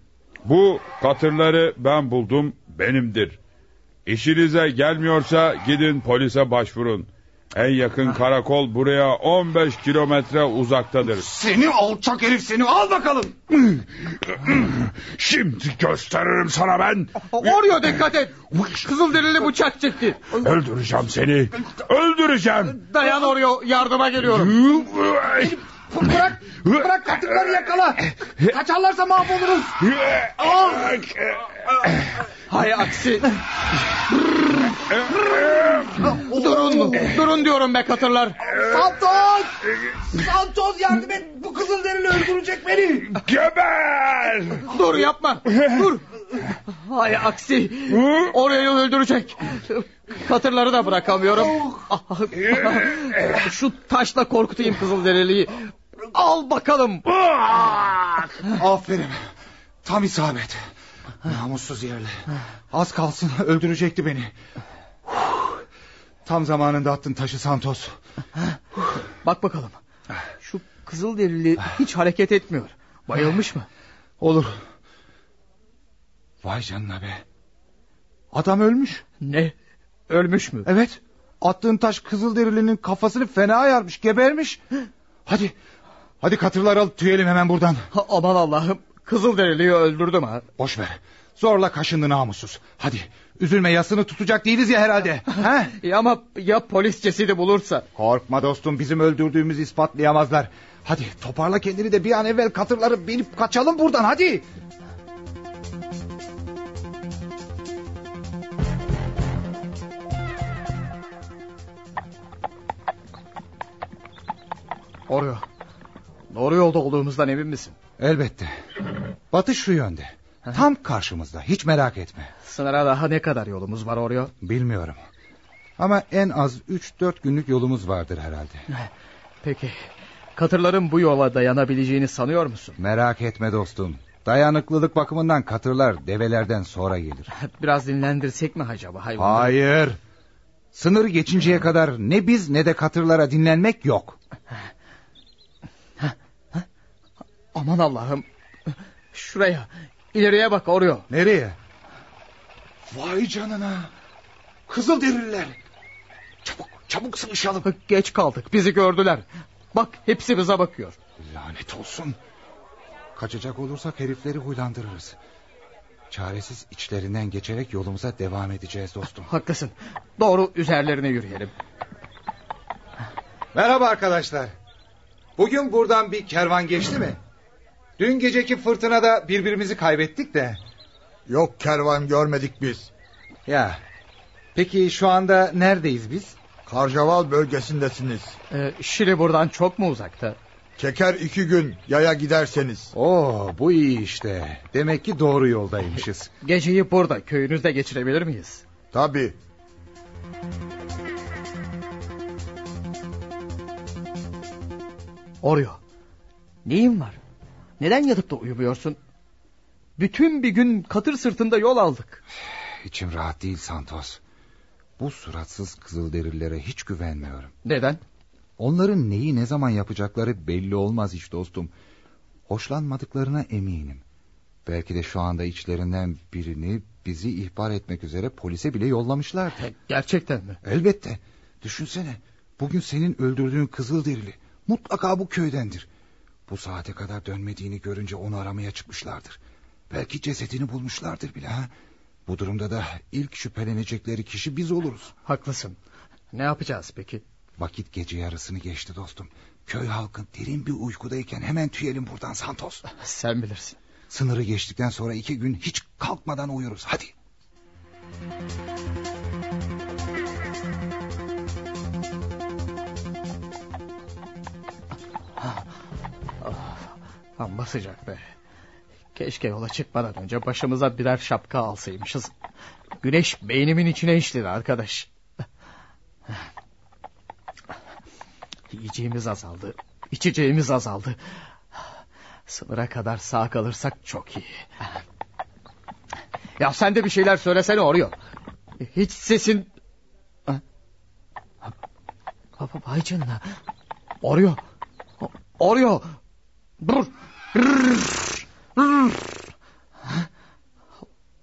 Bu katırları ben buldum benimdir. İşinize gelmiyorsa gidin polise başvurun. En yakın karakol buraya 15 kilometre uzaktadır. Seni alçak herif seni al bakalım. Şimdi gösteririm sana ben. Oraya dikkat et. Kızılderili bıçak çekti. Öldüreceğim seni. Öldüreceğim. Dayan oraya yardıma geliyorum. Bırak bırak katırları yakala. Kaçarlarsa mahvoluruz. Al. Hay aksi. durun, durun diyorum be katırlar. Santos! Santos yardım et. Bu kızıl derili öldürecek beni. Geber. Dur yapma. Dur. Hay aksi. Orayı öldürecek. Katırları da bırakamıyorum. Şu taşla korkutayım Kızılderili'yi. Al bakalım. Aferin. Tam isabet. Namussuz yerli. Az kalsın öldürecekti beni. Tam zamanında attın taşı Santos. Bak bakalım. Şu Kızılderili hiç hareket etmiyor. Bayılmış mı? Olur. Vay canına be. Adam ölmüş. Ne? Ölmüş mü? Evet. Attığın taş Kızılderili'nin kafasını fena yarmış, gebermiş. Hadi. Hadi katırlar alıp tüyelim hemen buradan. Ha, aman Allah'ım. Kızılderili'yi öldürdüm ha. Boş ver. Zorla kaşındı namussuz. Hadi. Üzülme yasını tutacak değiliz ya herhalde. He? Ya ama ya polis cesedi bulursa? Korkma dostum bizim öldürdüğümüzü ispatlayamazlar. Hadi toparla kendini de bir an evvel katırları binip kaçalım buradan hadi. Oraya. Doğru yolda olduğumuzdan emin misin? Elbette. Batış şu yönde. Tam karşımızda hiç merak etme. Sınıra daha ne kadar yolumuz var oraya? Bilmiyorum. Ama en az 3-4 günlük yolumuz vardır herhalde. Peki. Katırların bu yola dayanabileceğini sanıyor musun? Merak etme dostum. Dayanıklılık bakımından katırlar develerden sonra gelir. Biraz dinlendirsek mi acaba hayvanları? Hayır. Sınırı geçinceye kadar ne biz ne de katırlara dinlenmek yok. Aman Allah'ım. Şuraya. İleriye bak oraya. Nereye? Vay canına. Kızıl derililer. Çabuk çabuk sıvışalım. Geç kaldık. Bizi gördüler. Bak hepsi bize bakıyor. Lanet olsun. Kaçacak olursak herifleri huylandırırız. Çaresiz içlerinden geçerek yolumuza devam edeceğiz dostum. Haklısın. Doğru üzerlerine yürüyelim. Merhaba arkadaşlar. Bugün buradan bir kervan geçti mi? Dün geceki fırtınada birbirimizi kaybettik de. Yok kervan görmedik biz. Ya. Peki şu anda neredeyiz biz? Karcaval bölgesindesiniz. Ee, Şili buradan çok mu uzakta? Çeker iki gün yaya giderseniz. Oo bu iyi işte. Demek ki doğru yoldaymışız. Geceyi burada köyünüzde geçirebilir miyiz? Tabi. Oreo. Neyin var? Neden yatıp da uyumuyorsun? Bütün bir gün katır sırtında yol aldık. İçim rahat değil Santos. Bu suratsız kızılderililere hiç güvenmiyorum. Neden? Onların neyi ne zaman yapacakları belli olmaz hiç dostum. Hoşlanmadıklarına eminim. Belki de şu anda içlerinden birini bizi ihbar etmek üzere polise bile yollamışlardı. Gerçekten mi? Elbette. Düşünsene. Bugün senin öldürdüğün Kızılderili. Mutlaka bu köydendir. Bu saate kadar dönmediğini görünce onu aramaya çıkmışlardır. Belki cesedini bulmuşlardır bile ha. Bu durumda da ilk şüphelenecekleri kişi biz oluruz. Haklısın. Ne yapacağız peki? Vakit gece yarısını geçti dostum. Köy halkı derin bir uykudayken hemen tüyelim buradan Santos. Sen bilirsin. Sınırı geçtikten sonra iki gün hiç kalkmadan uyuruz. Hadi. Amma sıcak be. Keşke yola çıkmadan önce başımıza birer şapka alsaymışız. Güneş beynimin içine işledi arkadaş. Yiyeceğimiz azaldı. içeceğimiz azaldı. Sınıra kadar sağ kalırsak çok iyi. Ya sen de bir şeyler söylesene oraya. Hiç sesin... Vay canına. Oreo. Oreo.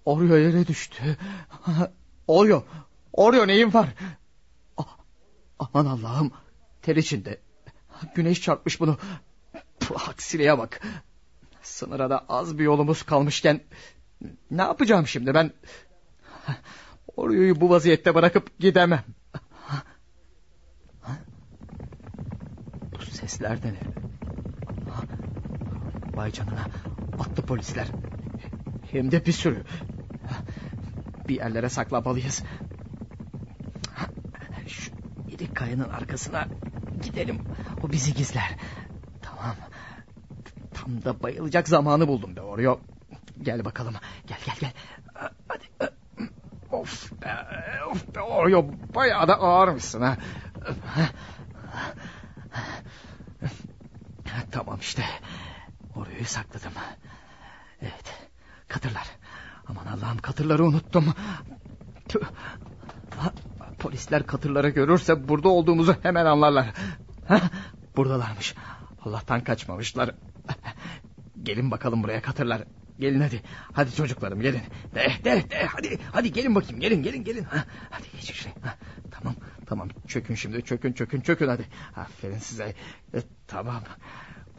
Oreo yere düştü. Oreo. Oreo neyin var? Aman Allah'ım. Ter içinde. Güneş çarpmış bunu. Puh, aksiliğe bak. Sınıra da az bir yolumuz kalmışken... Ne yapacağım şimdi ben? Oreo'yu bu vaziyette bırakıp gidemem. Bu sesler de ne? Vay canına. Atlı polisler. Hem de bir sürü. Bir yerlere saklamalıyız. Şu iri kayanın arkasına gidelim. O bizi gizler. Tamam. Tam da bayılacak zamanı buldum Oreo. Gel bakalım. Gel gel gel. Hadi. Of be, of be Oreo bayağı da ağırmışsın ha. Tamam işte. Oreo'yu sakladım. Evet. Katırlar. Aman Allah'ım katırları unuttum. Tüh. Polisler katırları görürse burada olduğumuzu hemen anlarlar. Buradalarmış. Allah'tan kaçmamışlar. Gelin bakalım buraya katırlar. Gelin hadi. Hadi çocuklarım gelin. De de de hadi hadi gelin bakayım gelin gelin gelin. Ha, hadi geç şuraya. Ha, tamam tamam çökün şimdi çökün çökün çökün hadi. Aferin size. E, tamam.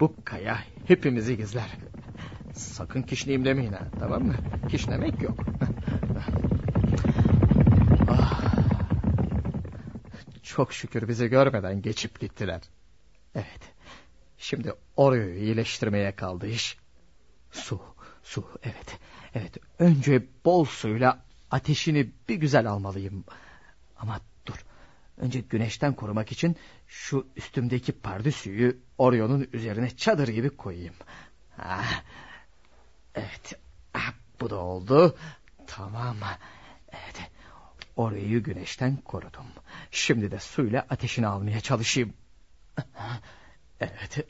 Bu kaya hepimizi gizler. Sakın kişneyim demeyin ha tamam mı? Kişnemek yok. ah. Çok şükür bizi görmeden geçip gittiler. Evet. Şimdi Oreo'yu iyileştirmeye kaldı iş. Su, su, evet. Evet, önce bol suyla ateşini bir güzel almalıyım. Ama dur, önce güneşten korumak için şu üstümdeki pardüsüyü Oreo'nun üzerine çadır gibi koyayım. Ah, evet, ah, bu da oldu. Tamam, evet. Oreo'yu güneşten korudum. Şimdi de suyla ateşini almaya çalışayım. Evet.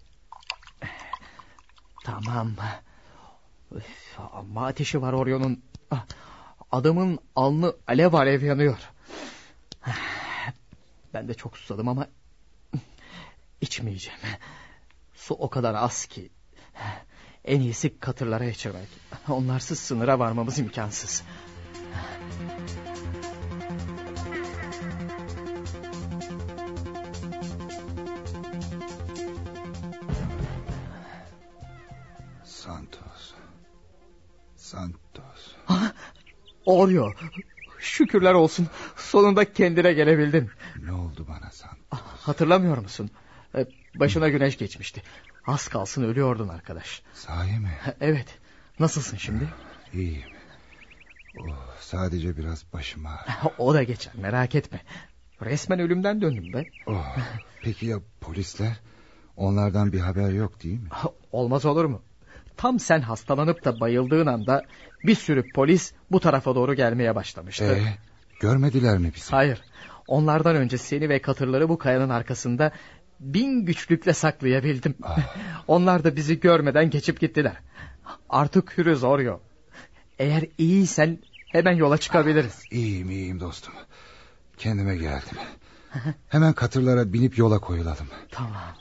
Tamam. Üf, ama ateşi var Orion'un. Adamın alnı alev alev yanıyor. Ben de çok susadım ama içmeyeceğim. Su o kadar az ki. En iyisi katırlara içirmek. Onlarsız sınıra varmamız imkansız. Santos. Santos. Ha, Oreo. Şükürler olsun. Sonunda kendine gelebildin. Ne oldu bana Santos? Hatırlamıyor musun? Ee, Başına güneş geçmişti. Az kalsın ölüyordun arkadaş. Sahi mi? Evet. Nasılsın şimdi? İyiyim. Oh, sadece biraz başım ağrıyor. O da geçer merak etme. Resmen ölümden döndüm be. Oh, peki ya polisler? Onlardan bir haber yok değil mi? Olmaz olur mu? Tam sen hastalanıp da bayıldığın anda bir sürü polis bu tarafa doğru gelmeye başlamıştı. Ee, görmediler mi bizi? Hayır. Onlardan önce seni ve katırları bu kayanın arkasında bin güçlükle saklayabildim. Ah. Onlar da bizi görmeden geçip gittiler. Artık hürüz Oryo. Eğer iyiysen hemen yola çıkabiliriz. İyiyim iyiyim dostum. Kendime geldim. Hemen katırlara binip yola koyulalım. Tamam.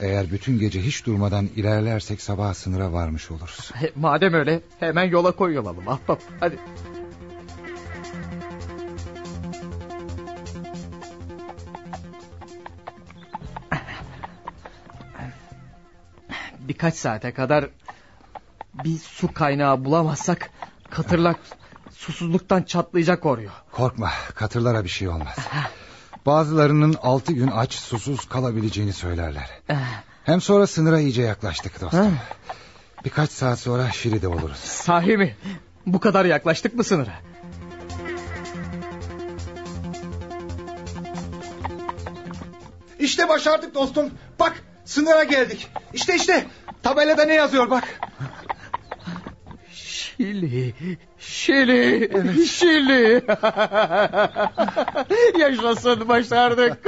Eğer bütün gece hiç durmadan ilerlersek sabah sınıra varmış oluruz. Madem öyle hemen yola koyulalım ahbap. Hadi. Birkaç saate kadar bir su kaynağı bulamazsak katırlar susuzluktan çatlayacak oruyor. Korkma katırlara bir şey olmaz. Bazılarının altı gün aç susuz kalabileceğini söylerler. Hem sonra sınıra iyice yaklaştık dostum. Birkaç saat sonra Şili'de oluruz. Sahi mi? Bu kadar yaklaştık mı sınıra? İşte başardık dostum. Bak sınıra geldik. İşte işte tabelada ne yazıyor bak. Şili, Şili, Şili. Yaşasın başardık.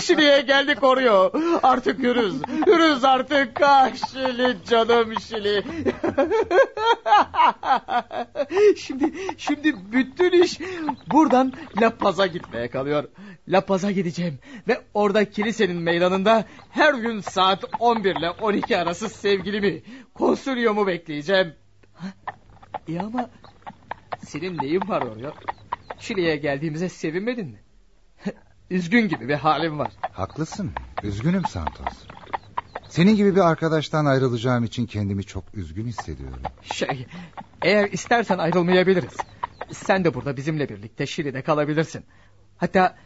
Şili'ye geldik oruyor. Artık yürüz. Yürüz artık. Ah Şili canım Şili. şimdi şimdi bütün iş buradan La Paz'a gitmeye kalıyor. La Paz'a gideceğim ve orada kilisenin meydanında her gün saat 11 ile 12 arası sevgilimi, konsülyomu bekleyeceğim. İyi ama senin neyin var oraya? Şili'ye geldiğimize sevinmedin mi? Üzgün gibi bir halim var. Haklısın. Üzgünüm Santos. Senin gibi bir arkadaştan ayrılacağım için kendimi çok üzgün hissediyorum. Şey, eğer istersen ayrılmayabiliriz. Sen de burada bizimle birlikte Şili'de kalabilirsin. Hatta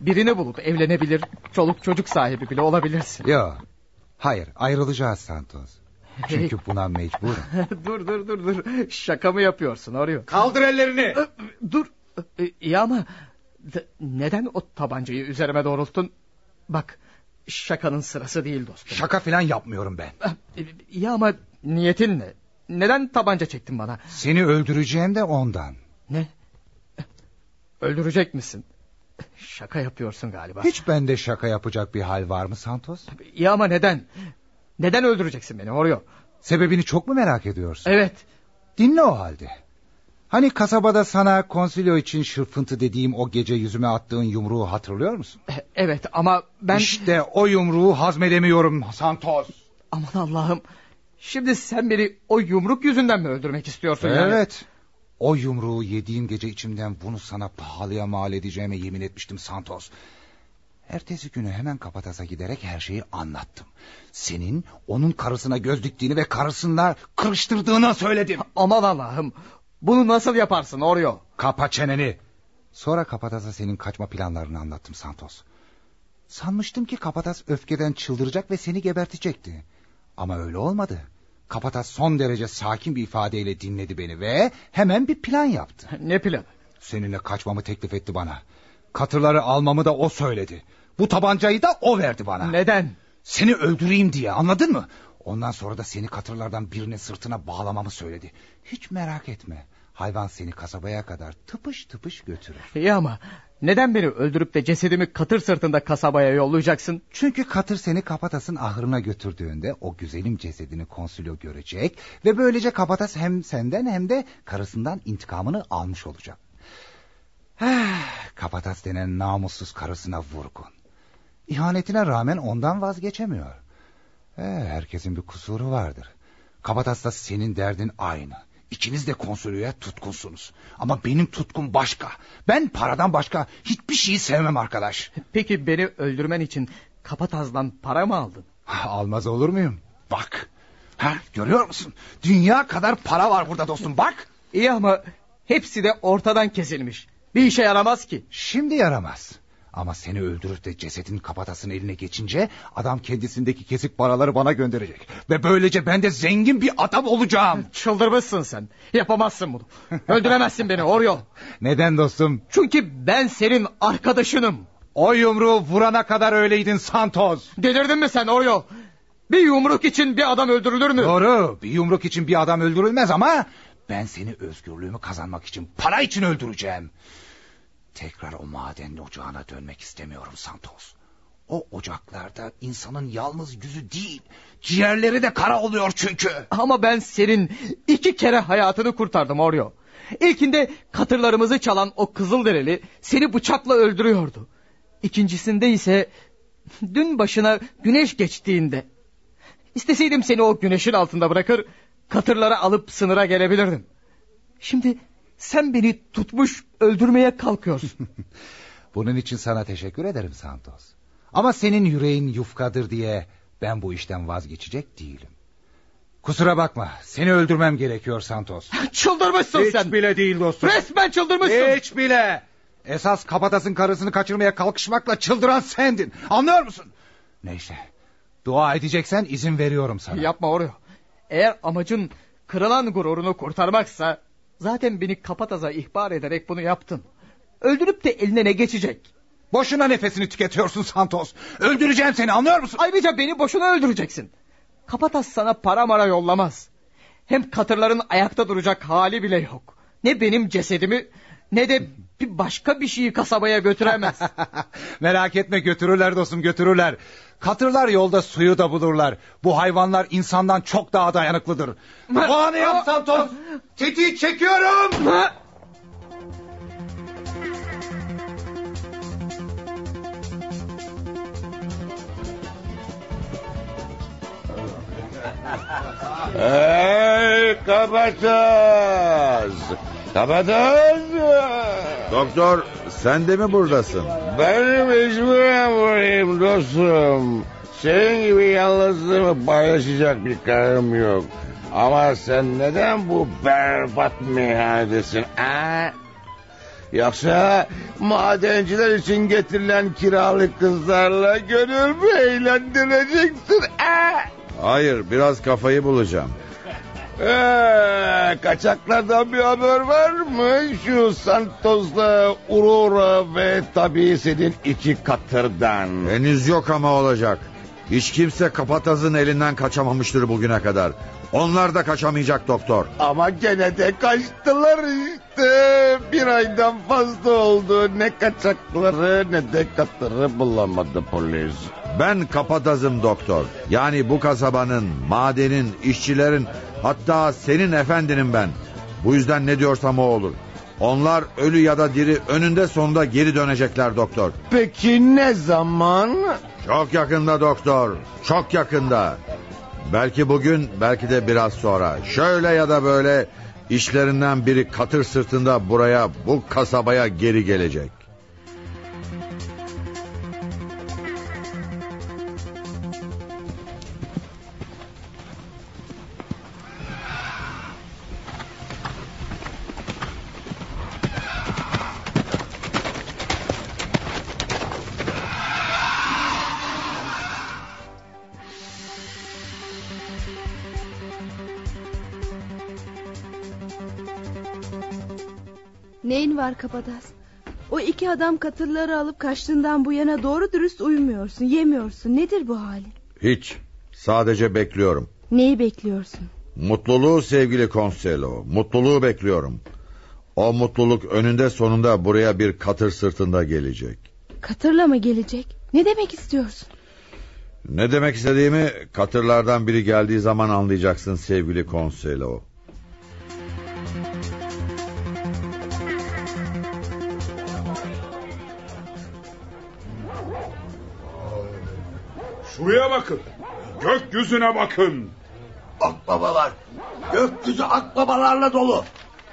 birini bulup evlenebilir, çoluk çocuk sahibi bile olabilirsin. Yok. Hayır ayrılacağız Santos. Çünkü buna mecburum. dur dur dur dur. Şaka mı yapıyorsun arıyor? Kaldır ellerini. Dur. İyi ama neden o tabancayı üzerime doğrulttun? Bak şakanın sırası değil dostum. Şaka falan yapmıyorum ben. İyi ama niyetin ne? Neden tabanca çektin bana? Seni öldüreceğim de ondan. Ne? Öldürecek misin? Şaka yapıyorsun galiba. Hiç bende şaka yapacak bir hal var mı Santos? İyi ama neden? Neden öldüreceksin beni Oreo? Sebebini çok mu merak ediyorsun? Evet. Dinle o halde. Hani kasabada sana konsilyo için şırfıntı dediğim o gece yüzüme attığın yumruğu hatırlıyor musun? E, Evet ama ben... İşte o yumruğu hazmedemiyorum Santos. Aman Allah'ım. Şimdi sen beni o yumruk yüzünden mi öldürmek istiyorsun yani? Evet. O yumruğu yediğim gece içimden bunu sana pahalıya mal edeceğime yemin etmiştim Santos. Ertesi günü hemen Kapatas'a giderek her şeyi anlattım. Senin onun karısına göz diktiğini ve karısınla kırıştırdığını söyledim. Aman Allah'ım. Bunu nasıl yaparsın Oreo? Kapa çeneni. Sonra Kapatas'a senin kaçma planlarını anlattım Santos. Sanmıştım ki Kapatas öfkeden çıldıracak ve seni gebertecekti. Ama öyle olmadı. Kapatas son derece sakin bir ifadeyle dinledi beni ve hemen bir plan yaptı. Ne planı? Seninle kaçmamı teklif etti bana. Katırları almamı da o söyledi. Bu tabancayı da o verdi bana. Neden? Seni öldüreyim diye anladın mı? Ondan sonra da seni katırlardan birinin sırtına bağlamamı söyledi. Hiç merak etme. Hayvan seni kasabaya kadar tıpış tıpış götürür. İyi ama neden beni öldürüp de cesedimi katır sırtında kasabaya yollayacaksın? Çünkü katır seni Kapatas'ın ahırına götürdüğünde o güzelim cesedini konsülyo görecek ve böylece Kapatas hem senden hem de karısından intikamını almış olacak. Kapatas denen namussuz karısına vurgun. İhanetine rağmen ondan vazgeçemiyor. Eh, herkesin bir kusuru vardır. Kapatas'ta senin derdin aynı. İkiniz de konsoloya tutkunsunuz. Ama benim tutkum başka. Ben paradan başka hiçbir şeyi sevmem arkadaş. Peki beni öldürmen için Kapataz'dan para mı aldın? Almaz olur muyum? Bak. Ha, görüyor musun? Dünya kadar para var burada dostum bak. İyi ama hepsi de ortadan kesilmiş. Bir işe yaramaz ki. Şimdi yaramaz. Ama seni öldürüp de cesedin kapatasının eline geçince... ...adam kendisindeki kesik paraları bana gönderecek. Ve böylece ben de zengin bir adam olacağım. Çıldırmışsın sen. Yapamazsın bunu. Öldüremezsin beni Oryo. Neden dostum? Çünkü ben senin arkadaşınım. O yumruğu vurana kadar öyleydin Santos. Delirdin mi sen Oryo? Bir yumruk için bir adam öldürülür mü? Doğru bir yumruk için bir adam öldürülmez ama... ...ben seni özgürlüğümü kazanmak için para için öldüreceğim. Tekrar o maden ocağına dönmek istemiyorum Santos. O ocaklarda insanın yalnız yüzü değil, ciğerleri de kara oluyor çünkü. Ama ben senin iki kere hayatını kurtardım Oryo. İlkinde katırlarımızı çalan o Kızılderili seni bıçakla öldürüyordu. İkincisinde ise dün başına güneş geçtiğinde. İsteseydim seni o güneşin altında bırakır, katırları alıp sınıra gelebilirdim. Şimdi sen beni tutmuş öldürmeye kalkıyorsun. Bunun için sana teşekkür ederim Santos. Ama senin yüreğin yufkadır diye ben bu işten vazgeçecek değilim. Kusura bakma seni öldürmem gerekiyor Santos. Çıldırmışsın Hiç sen. bile değil dostum. Resmen çıldırmışsın. Hiç bile. Esas kapatasın karısını kaçırmaya kalkışmakla çıldıran sendin. Anlıyor musun? Neyse. Dua edeceksen izin veriyorum sana. Yapma Oryo. Eğer amacın kırılan gururunu kurtarmaksa... ...zaten beni kapataza ihbar ederek bunu yaptın. Öldürüp de eline ne geçecek? Boşuna nefesini tüketiyorsun Santos. Öldüreceğim seni anlıyor musun? Ayrıca beni boşuna öldüreceksin. Kapatas sana para mara yollamaz. Hem katırların ayakta duracak hali bile yok. Ne benim cesedimi ne de bir başka bir şeyi kasabaya götüremez. Merak etme götürürler dostum götürürler. Katırlar yolda suyu da bulurlar. Bu hayvanlar insandan çok daha dayanıklıdır. Bu anı yap Santos. Tetiği çekiyorum. Hey kapataz! Kapataz! Doktor sen de mi buradasın? Benim mecburen buradayım dostum. Senin gibi yalnızlığımı paylaşacak bir karım yok. Ama sen neden bu berbat meyhanedesin ha? Yoksa madenciler için getirilen kiralık kızlarla gönül mü eğlendireceksin ha? Hayır biraz kafayı bulacağım. Ee, kaçaklardan bir haber var mı? Şu Santos'la Aurora ve tabii senin iki katırdan. Henüz yok ama olacak. Hiç kimse kapatazın elinden kaçamamıştır bugüne kadar. Onlar da kaçamayacak doktor. Ama gene de kaçtılar işte. Bir aydan fazla oldu. Ne kaçakları ne de katırı bulamadı polis. Ben kapatazım doktor. Yani bu kasabanın, madenin, işçilerin hatta senin efendinin ben. Bu yüzden ne diyorsam o olur. Onlar ölü ya da diri önünde sonunda geri dönecekler doktor. Peki ne zaman? Çok yakında doktor. Çok yakında. Belki bugün belki de biraz sonra. Şöyle ya da böyle işlerinden biri katır sırtında buraya bu kasabaya geri gelecek. Neyin var Kapadas? O iki adam katırları alıp kaçtığından bu yana doğru dürüst uyumuyorsun, yemiyorsun. Nedir bu halin? Hiç. Sadece bekliyorum. Neyi bekliyorsun? Mutluluğu sevgili Konselo. Mutluluğu bekliyorum. O mutluluk önünde sonunda buraya bir katır sırtında gelecek. Katırla mı gelecek? Ne demek istiyorsun? Ne demek istediğimi katırlardan biri geldiği zaman anlayacaksın sevgili Konselo. Şuraya bakın. Gökyüzüne bakın. Akbabalar. Gökyüzü akbabalarla dolu.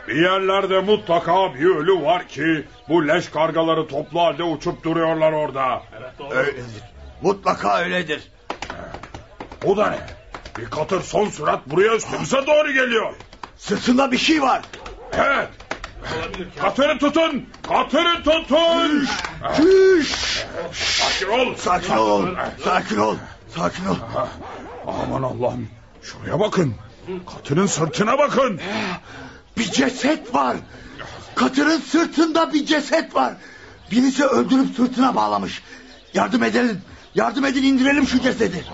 Bir yerlerde mutlaka bir ölü var ki bu leş kargaları toplu halde uçup duruyorlar orada. Öyledir. Mutlaka öyledir. Bu da ne? Bir katır son sürat buraya üstümüze doğru geliyor. Sırtında bir şey var. Evet. Katırı tutun. Katırı tutun. Çüş. Sakin ol. Sakin ol. Sakin ol. Sakin ol. Aman Allah'ım. Şuraya bakın. Katırın sırtına bakın. Bir ceset var. Katırın sırtında bir ceset var. Birisi öldürüp sırtına bağlamış. Yardım edelim. Yardım edin indirelim şu cesedi.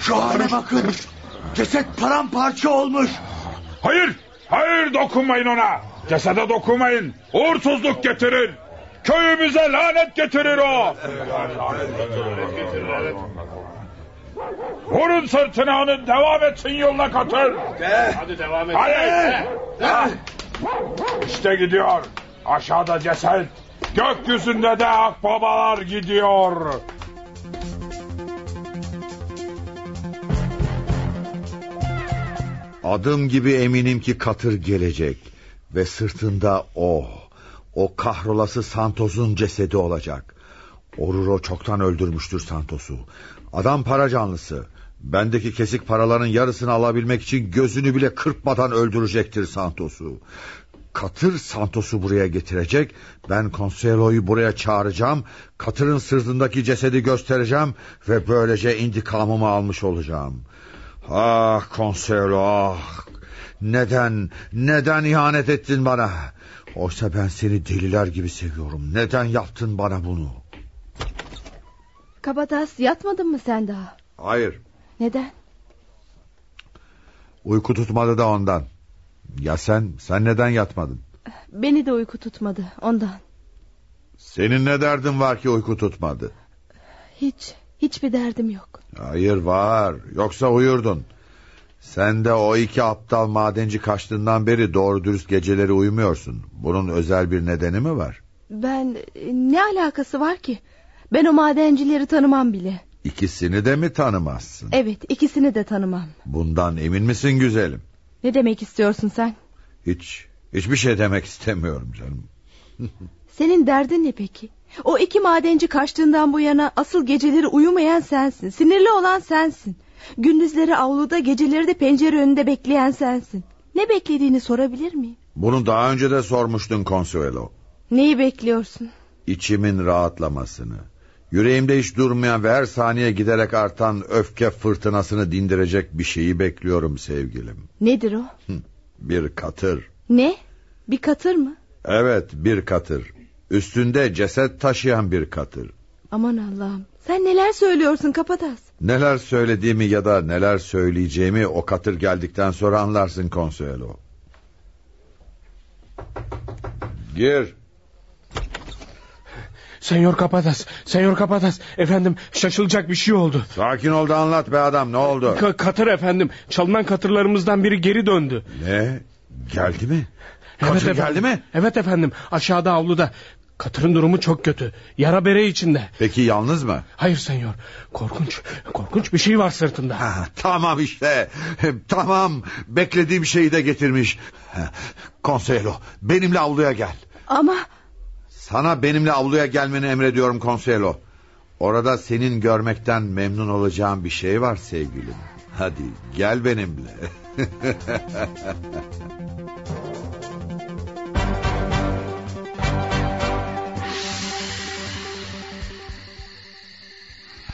Şu hale bakın. Ceset paramparça olmuş. Hayır. Hayır dokunmayın ona. Cesede dokunmayın. Uğursuzluk getirir. Köyümüze lanet getirir o. Vurun sırtına onun devam etsin yoluna katır. Hadi devam et. Hadi. İşte gidiyor. Aşağıda ceset. Gökyüzünde de akbabalar gidiyor. Adım gibi eminim ki katır gelecek. Ve sırtında o, o kahrolası Santos'un cesedi olacak. Oruro çoktan öldürmüştür Santos'u. Adam para canlısı. Bendeki kesik paraların yarısını alabilmek için gözünü bile kırpmadan öldürecektir Santos'u. Katır Santos'u buraya getirecek. Ben Consuelo'yu buraya çağıracağım. Katırın sırtındaki cesedi göstereceğim. Ve böylece intikamımı almış olacağım. Ah Consuelo ah. Neden, neden ihanet ettin bana? Oysa ben seni deliler gibi seviyorum. Neden yaptın bana bunu? Kabadayı yatmadın mı sen daha? Hayır, Neden? uyku tutmadı da ondan. Ya sen, sen neden yatmadın? Beni de uyku tutmadı ondan. Senin ne derdin var ki uyku tutmadı? Hiç, hiçbir derdim yok. Hayır var, yoksa uyurdun. Sen de o iki aptal madenci kaçtığından beri doğru dürüst geceleri uyumuyorsun. Bunun özel bir nedeni mi var? Ben ne alakası var ki? Ben o madencileri tanımam bile. İkisini de mi tanımazsın? Evet ikisini de tanımam. Bundan emin misin güzelim? Ne demek istiyorsun sen? Hiç, hiçbir şey demek istemiyorum canım. Senin derdin ne peki? O iki madenci kaçtığından bu yana asıl geceleri uyumayan sensin. Sinirli olan sensin. Gündüzleri avluda geceleri de pencere önünde bekleyen sensin. Ne beklediğini sorabilir miyim? Bunu daha önce de sormuştun Consuelo. Neyi bekliyorsun? İçimin rahatlamasını. Yüreğimde hiç durmayan ve her saniye giderek artan öfke fırtınasını dindirecek bir şeyi bekliyorum sevgilim. Nedir o? Bir katır. Ne? Bir katır mı? Evet bir katır. Üstünde ceset taşıyan bir katır. Aman Allah'ım. Sen neler söylüyorsun Kapatas? Neler söylediğimi ya da neler söyleyeceğimi o katır geldikten sonra anlarsın Consuelo. Gir. Senyor Kapadas, Senyor Kapadas. Efendim şaşılacak bir şey oldu. Sakin ol da anlat be adam ne oldu? Ka- katır efendim. Çalınan katırlarımızdan biri geri döndü. Ne? Geldi mi? Katır efendim. geldi mi? Evet efendim. Aşağıda avluda. Katırın durumu çok kötü. Yara bere içinde. Peki yalnız mı? Hayır senyor. Korkunç. Korkunç bir şey var sırtında. Ha, tamam işte. Tamam. Beklediğim şeyi de getirmiş. Consuelo benimle avluya gel. Ama Sana benimle avluya gelmeni emrediyorum Consuelo. Orada senin görmekten memnun olacağım bir şey var sevgilim. Hadi gel benimle.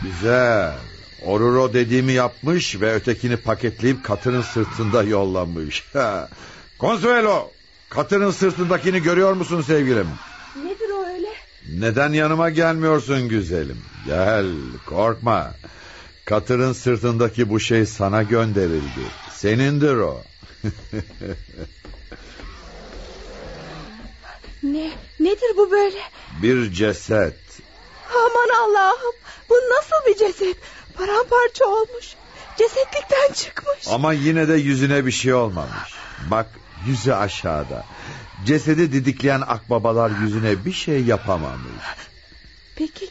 Güzel. Oruro dediğimi yapmış ve ötekini paketleyip katırın sırtında yollamış. Consuelo, katırın sırtındakini görüyor musun sevgilim? nedir o öyle? Neden yanıma gelmiyorsun güzelim? Gel, korkma. Katırın sırtındaki bu şey sana gönderildi. Senindir o. Ne? Nedir bu böyle? Bir ceset. Aman Allah'ım. Bu nasıl bir ceset? Paramparça olmuş. Cesetlikten çıkmış. Ama yine de yüzüne bir şey olmamış. Bak yüzü aşağıda. Cesedi didikleyen akbabalar yüzüne bir şey yapamamış. Peki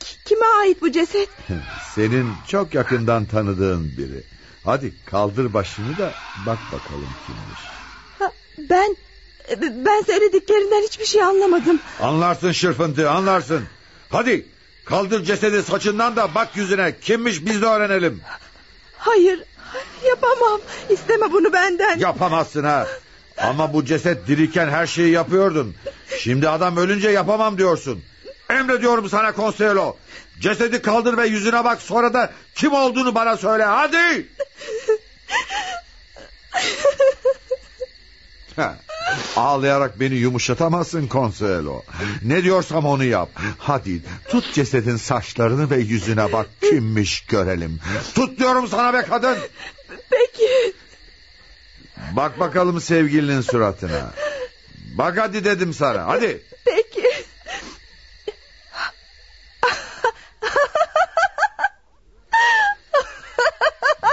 ki- kime ait bu ceset? Senin çok yakından tanıdığın biri. Hadi kaldır başını da bak bakalım kimmiş. Ha, ben ben söylediklerinden hiçbir şey anlamadım. Anlarsın şırfıntı anlarsın. Hadi kaldır cesedi saçından da bak yüzüne. Kimmiş biz de öğrenelim. Hayır yapamam. İsteme bunu benden. Yapamazsın ha. Ama bu ceset diriyken her şeyi yapıyordun. Şimdi adam ölünce yapamam diyorsun. Emrediyorum sana Consuelo. Cesedi kaldır ve yüzüne bak sonra da kim olduğunu bana söyle hadi. Ha, Ağlayarak beni yumuşatamazsın Consuelo. Ne diyorsam onu yap. Hadi tut cesedin saçlarını ve yüzüne bak kimmiş görelim. Tut diyorum sana be kadın. Peki. Bak bakalım sevgilinin suratına. Bak hadi dedim sana hadi. Peki.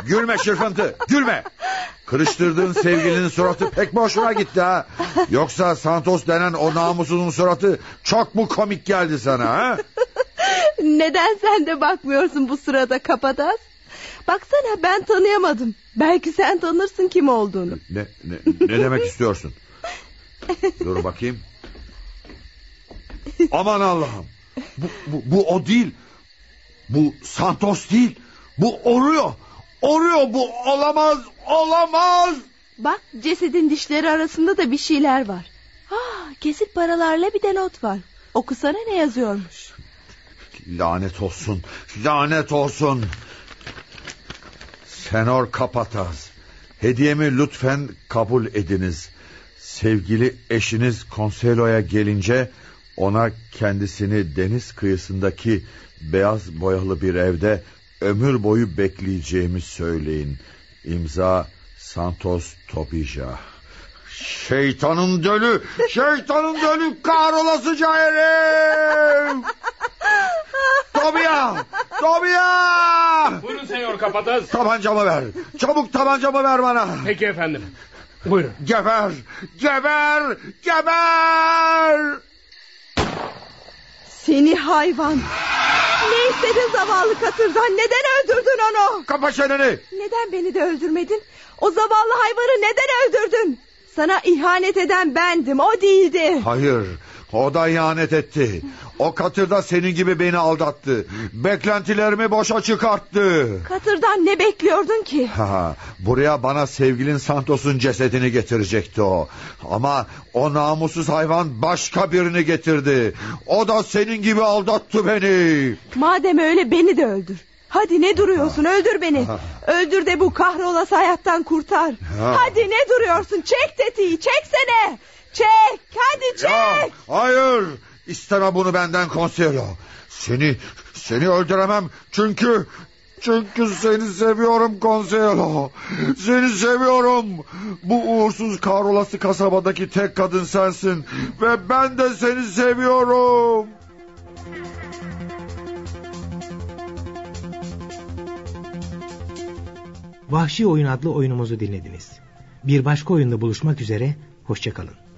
Gülme şırfıntı gülme. Kırıştırdığın sevgilinin suratı pek boşuna gitti ha. Yoksa Santos denen o namussuzun suratı çok mu komik geldi sana ha? Neden sen de bakmıyorsun bu sırada kapadas? Baksana ben tanıyamadım. Belki sen tanırsın kim olduğunu. Ne, ne, ne demek istiyorsun? Dur bakayım. Aman Allah'ım. Bu, bu, bu o değil. Bu Santos değil. Bu Oreo. Oreo bu olamaz. Olamaz. Bak cesedin dişleri arasında da bir şeyler var. Ah, kesit paralarla bir de not var. Okusana ne yazıyormuş. Lanet olsun. Lanet olsun. Senor Kapataz. Hediyemi lütfen kabul ediniz. Sevgili eşiniz Konselo'ya gelince ona kendisini deniz kıyısındaki beyaz boyalı bir evde ömür boyu bekleyeceğimi söyleyin. İmza Santos Tobija. Şeytanın dölü, şeytanın dölü kahrolasıca herif! Tobia! Tobia! Buyurun senyor kapataz. Tabancamı ver. Çabuk tabancamı ver bana. Peki efendim. Buyurun. Geber! Geber! Geber! Seni hayvan. Ne istedin zavallı katırdan? Neden öldürdün onu? Kapa çeneni! Neden beni de öldürmedin? O zavallı hayvanı neden öldürdün? Sana ihanet eden bendim, o değildi. Hayır, o da ihanet etti. O katırda senin gibi beni aldattı. Beklentilerimi boşa çıkarttı. Katırdan ne bekliyordun ki? Ha, buraya bana sevgilin Santos'un cesedini getirecekti o. Ama o namussuz hayvan başka birini getirdi. O da senin gibi aldattı beni. Madem öyle beni de öldür. Hadi ne duruyorsun öldür beni. Öldür de bu kahrolası hayattan kurtar. Ha. Hadi ne duruyorsun çek tetiği çeksene. Çek hadi çek. Ya, hayır, isteme bunu benden konseylo. Seni, seni öldüremem çünkü... Çünkü seni seviyorum konseylo. Seni seviyorum. Bu uğursuz kahrolası kasabadaki tek kadın sensin. Ve ben de seni seviyorum. Vahşi Oyun adlı oyunumuzu dinlediniz. Bir başka oyunda buluşmak üzere, hoşçakalın.